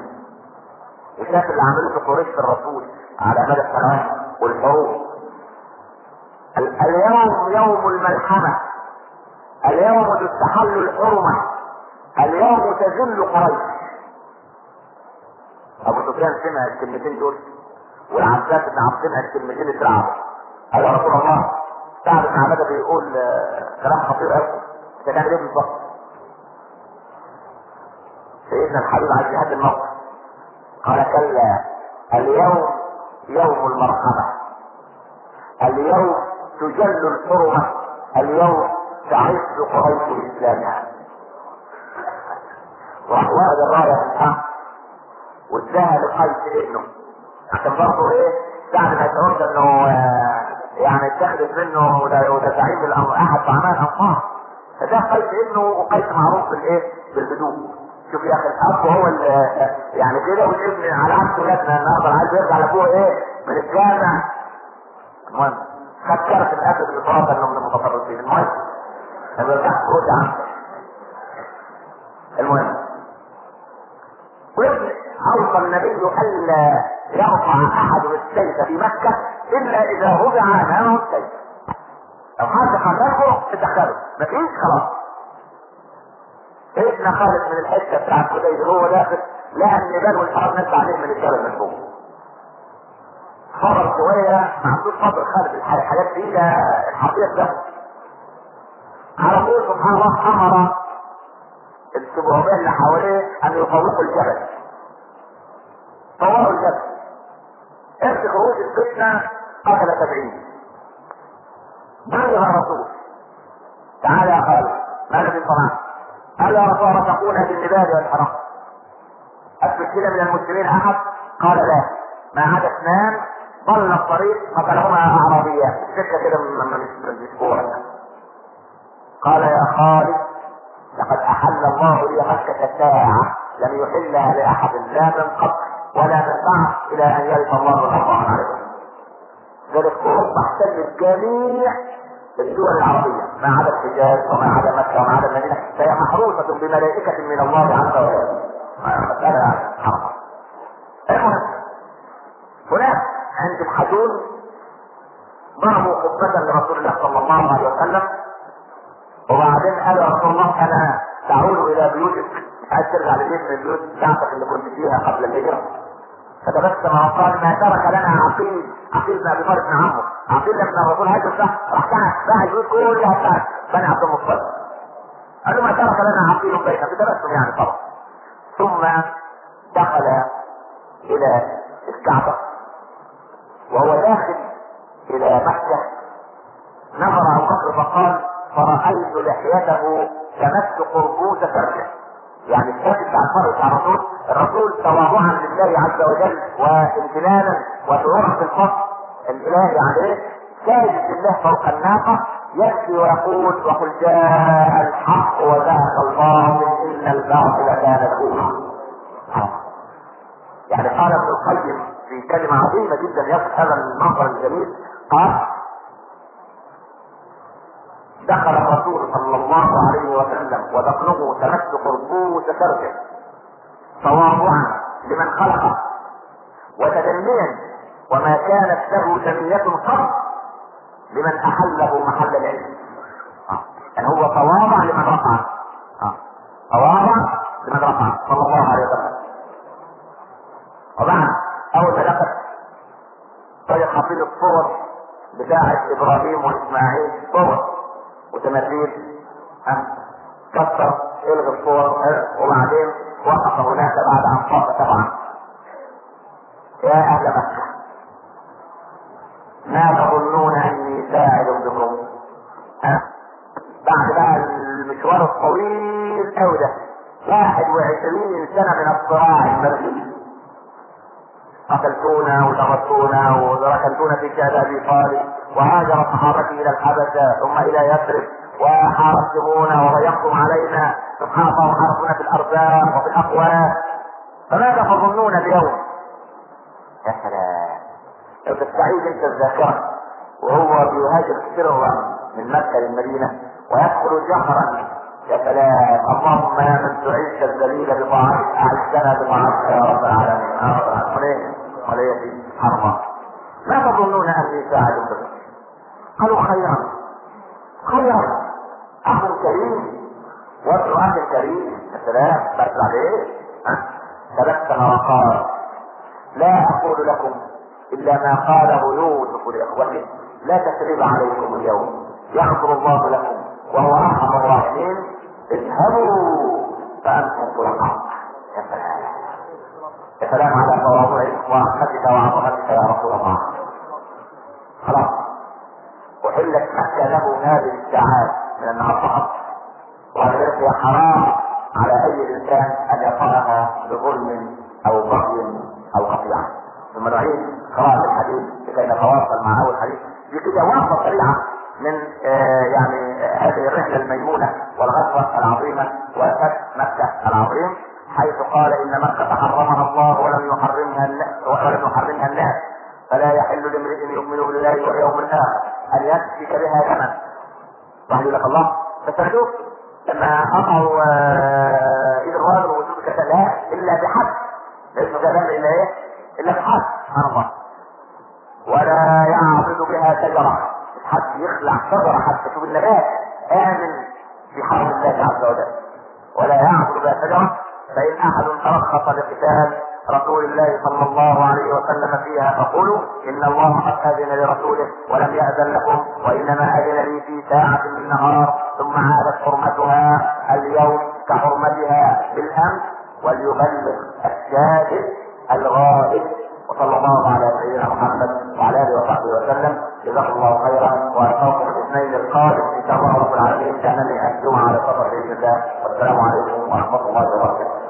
وشاف اللي عملته قريش في الرسول على مدى السنوات والحروب. ال- اليوم يوم الملحمة. اليوم تستحل الحرمة. اليوم تذل قريش. أبو سفيان سمع الكلمتين دول والعباس بن عبد سمع الكلمتين اترعبوا. يا رسول الله سعد بن عباده بيقول آه، كلام خطير قوي انت تعمل إيه بالظبط؟ سيدنا الحبيب عايز يهدي الموقف قال كلا اليوم يوم المرحمة. اليوم تجل الحرمة. اليوم تعز قريش باسلامها وراح واخد الرايه في الحق. واداها لقيس ابنه عشان برضه إيه سعد ما يشعرش إنه آه، يعني اتخذت منه الأم- أحد طعمان الانصار فده قيس ابنه وقيس معروف بالإيه؟ بالهدوء. شوف يا أخي الأب هو يعني كده والابن على عكس ولادنا. النهارده عايز يرجع لابوه إيه؟ من الجامع. المهم خد كارت الاسد اللي طلب انه من المتطرفين المهم ما بيرجعش عنه المهم وابن اوصى النبي ألا يقطع أحد السيف في مكة إلا إذا وضع امامه السيف لو حد خلفه تدخله مفيش خلاص. ابن خالد من الحته بتاعت قديد هو داخل لقى النبال والحرام نزل عليه من الجبل من فوق. صبر شوية ما عندوش صبر خالد. الح- الحاجات دي ده الحقيقة ده. على طول سبحان الله أمر السبعمية اللي حواليه أن يطوقوا الجبل. طوروا الجبل. اخر خروج الفتنة قتل سبعين. بلغ رسول. تعالى يا خالد. ما الذي صنعت؟ تقول بالنبال والحرام؟ اثبت كده من المسلمين أحد؟ قال لا. ما عدا اثنان ضل الطريق قتلهما اعرابيات السكه كده من الأسبوع قال يا خالد لقد أحل الله لي مكة ساعة لم يحلها لأحد لا من قبل ولا من بعد إلى أن يرث الله الأرض عليكم. اوروبا احتلت جميع الدول العربية. ما عدا الحجاز وما عدا مكة وما عدا المدينة. فهي محروسة بملائكة من الله عز وجل. مسألة. المهم هناك عند الحجون ضربوا خطبة لرسول الله صلى الله عليه وسلم. وبعدين قال رسول الله أنا تعود إلى بيوتك. عايز ترجع لبيت من البيوت بتاعتك اللي كنت فيها قبل الهجرة. فتبسم وقال ما ترك لنا عقيل عقيل بن ابي طالب بن عمرو. عقيل لما الرسول هاجر صح راح تعب باع البيوت كلها بتاعت بني عبد المطلب. قال له ما ترك لنا عقيل بينك. بتبسم يعني طبعا. ثم دخل إلى الكعبة. وهو داخل إلى مكه نظر أبو بكر فقال فرأيت لحيته تمس قربوس فرجه يعني الشاب بتاع الفرج بتاع الرسول الرسول تواضعا لله عز وجل وامتنانا وشعورا بالفضل الالهي عليه ساجد لله فوق الناقة يأتي ويقول وقل جاء الحق وزهق الباطل إن الباطل كان زهوقا يعني قال ابن القيم في كلمة عظيمة جدا يصف هذا المنظر الجميل قال دخل الرسول صلى الله عليه وسلم ودقنه تمس قربوس فرجه تواضعا لمن خلقه. وتدنيا وما كانت له سمية قط لمن أحله محل العلم. يعني هو تواضع لمن رفعه تواضع لمن رفعه صلى الله عليه وسلم. وبعد اول ما دخل طريق حفيظ الصور بتاعة إبراهيم وإسماعيل. صور وتماثيل. كسر إلغي الصور وبعدين وقف هناك بعد أن طاف طبعا. يا أهل مكة. ما تظنون أني ساعد بكم؟ ها؟ بعد بقى المشوار الطويل قوي ده 21 سنة من الصراع المرسي قتلتونا وضربتونا وركنتونا في شهد أبي طالب. وهاجر صحابتي إلى الحبشة ثم إلى يثرب. وحاربتمونا وضيقتم علينا. سبحان الله وحاربتونا في الأرزاق وفي الأقوال. فماذا تظنون اليوم؟ يا سلام. لو تستعيد انت الذاكرة وهو بيهاجر سرا من مكة للمدينة ويدخل جهرا يا سلام. اللهم يا من تعيش الذليل بطاعتك أعزنا بطاعتك يا رب العالمين يا رب العالمين. وليتي الله. ما تظنون اني بكم قالوا خيرا. خيرا. أخ كريم. وابن اخ كريم يا سلام بس عليه. تبسم وقال لا أقول لكم إلا ما قاله يوسف لاخوته لا تثريب عليكم اليوم يغفر الله لكم وهو أرحم الراحمين. اذهبوا فأنتم طلقاء يا سلام يا سلام على تواضعك ورحمتك وعظمتك يا رسول الله. خلاص. أحلت مكة له هذه الساعات من النهار فقط وهي حرام على أي إنسان أن يقرأها بظلم أو بغي أو قطيعه ثم نعيد قراءة الحديث لكي نتواصل مع أول حديث. دي كده وقفة سريعة من آه يعني آه هذه الرحلة الميمونة والغزوة العظيمة وفتح مكة العظيم حيث قال إن مكة حرمها الله ولم يحرمها ولم يحرمها الناس. فلا يحل لامرئ يؤمن بالله واليوم الآخر أن يسفك بها دما. رحمه لك الله؟ شوف لما قطعوا آه ايد الراجل وجود لا إلا بحد ليس كلام إلا إيه؟ إلا بحد سبحان الله. ولا يعبد بها شجرة. حد يخلع شجرة حتى شوف النبات آمن في حرم الله عز وجل. ولا يعبد بها شجرة. فإن أحد ترخص لقتال رسول الله صلى الله عليه وسلم فيها فقولوا إن الله قد أذن لرسوله ولم يأذن لكم وإنما أذن لي في ساعة من النهار ثم عادت حرمتها اليوم كحرمتها بالأمس وليبلغ الشاهد الغائب. وصلى الله على سيدنا محمد وعلى آله وصحبه وسلم. جزاكم الله خيرا وألقاكم الاثنين القادم. إن شاء الله رب العالمين كانني الجمعه على سفر باذن الله والسلام عليكم ورحمة الله وبركاته.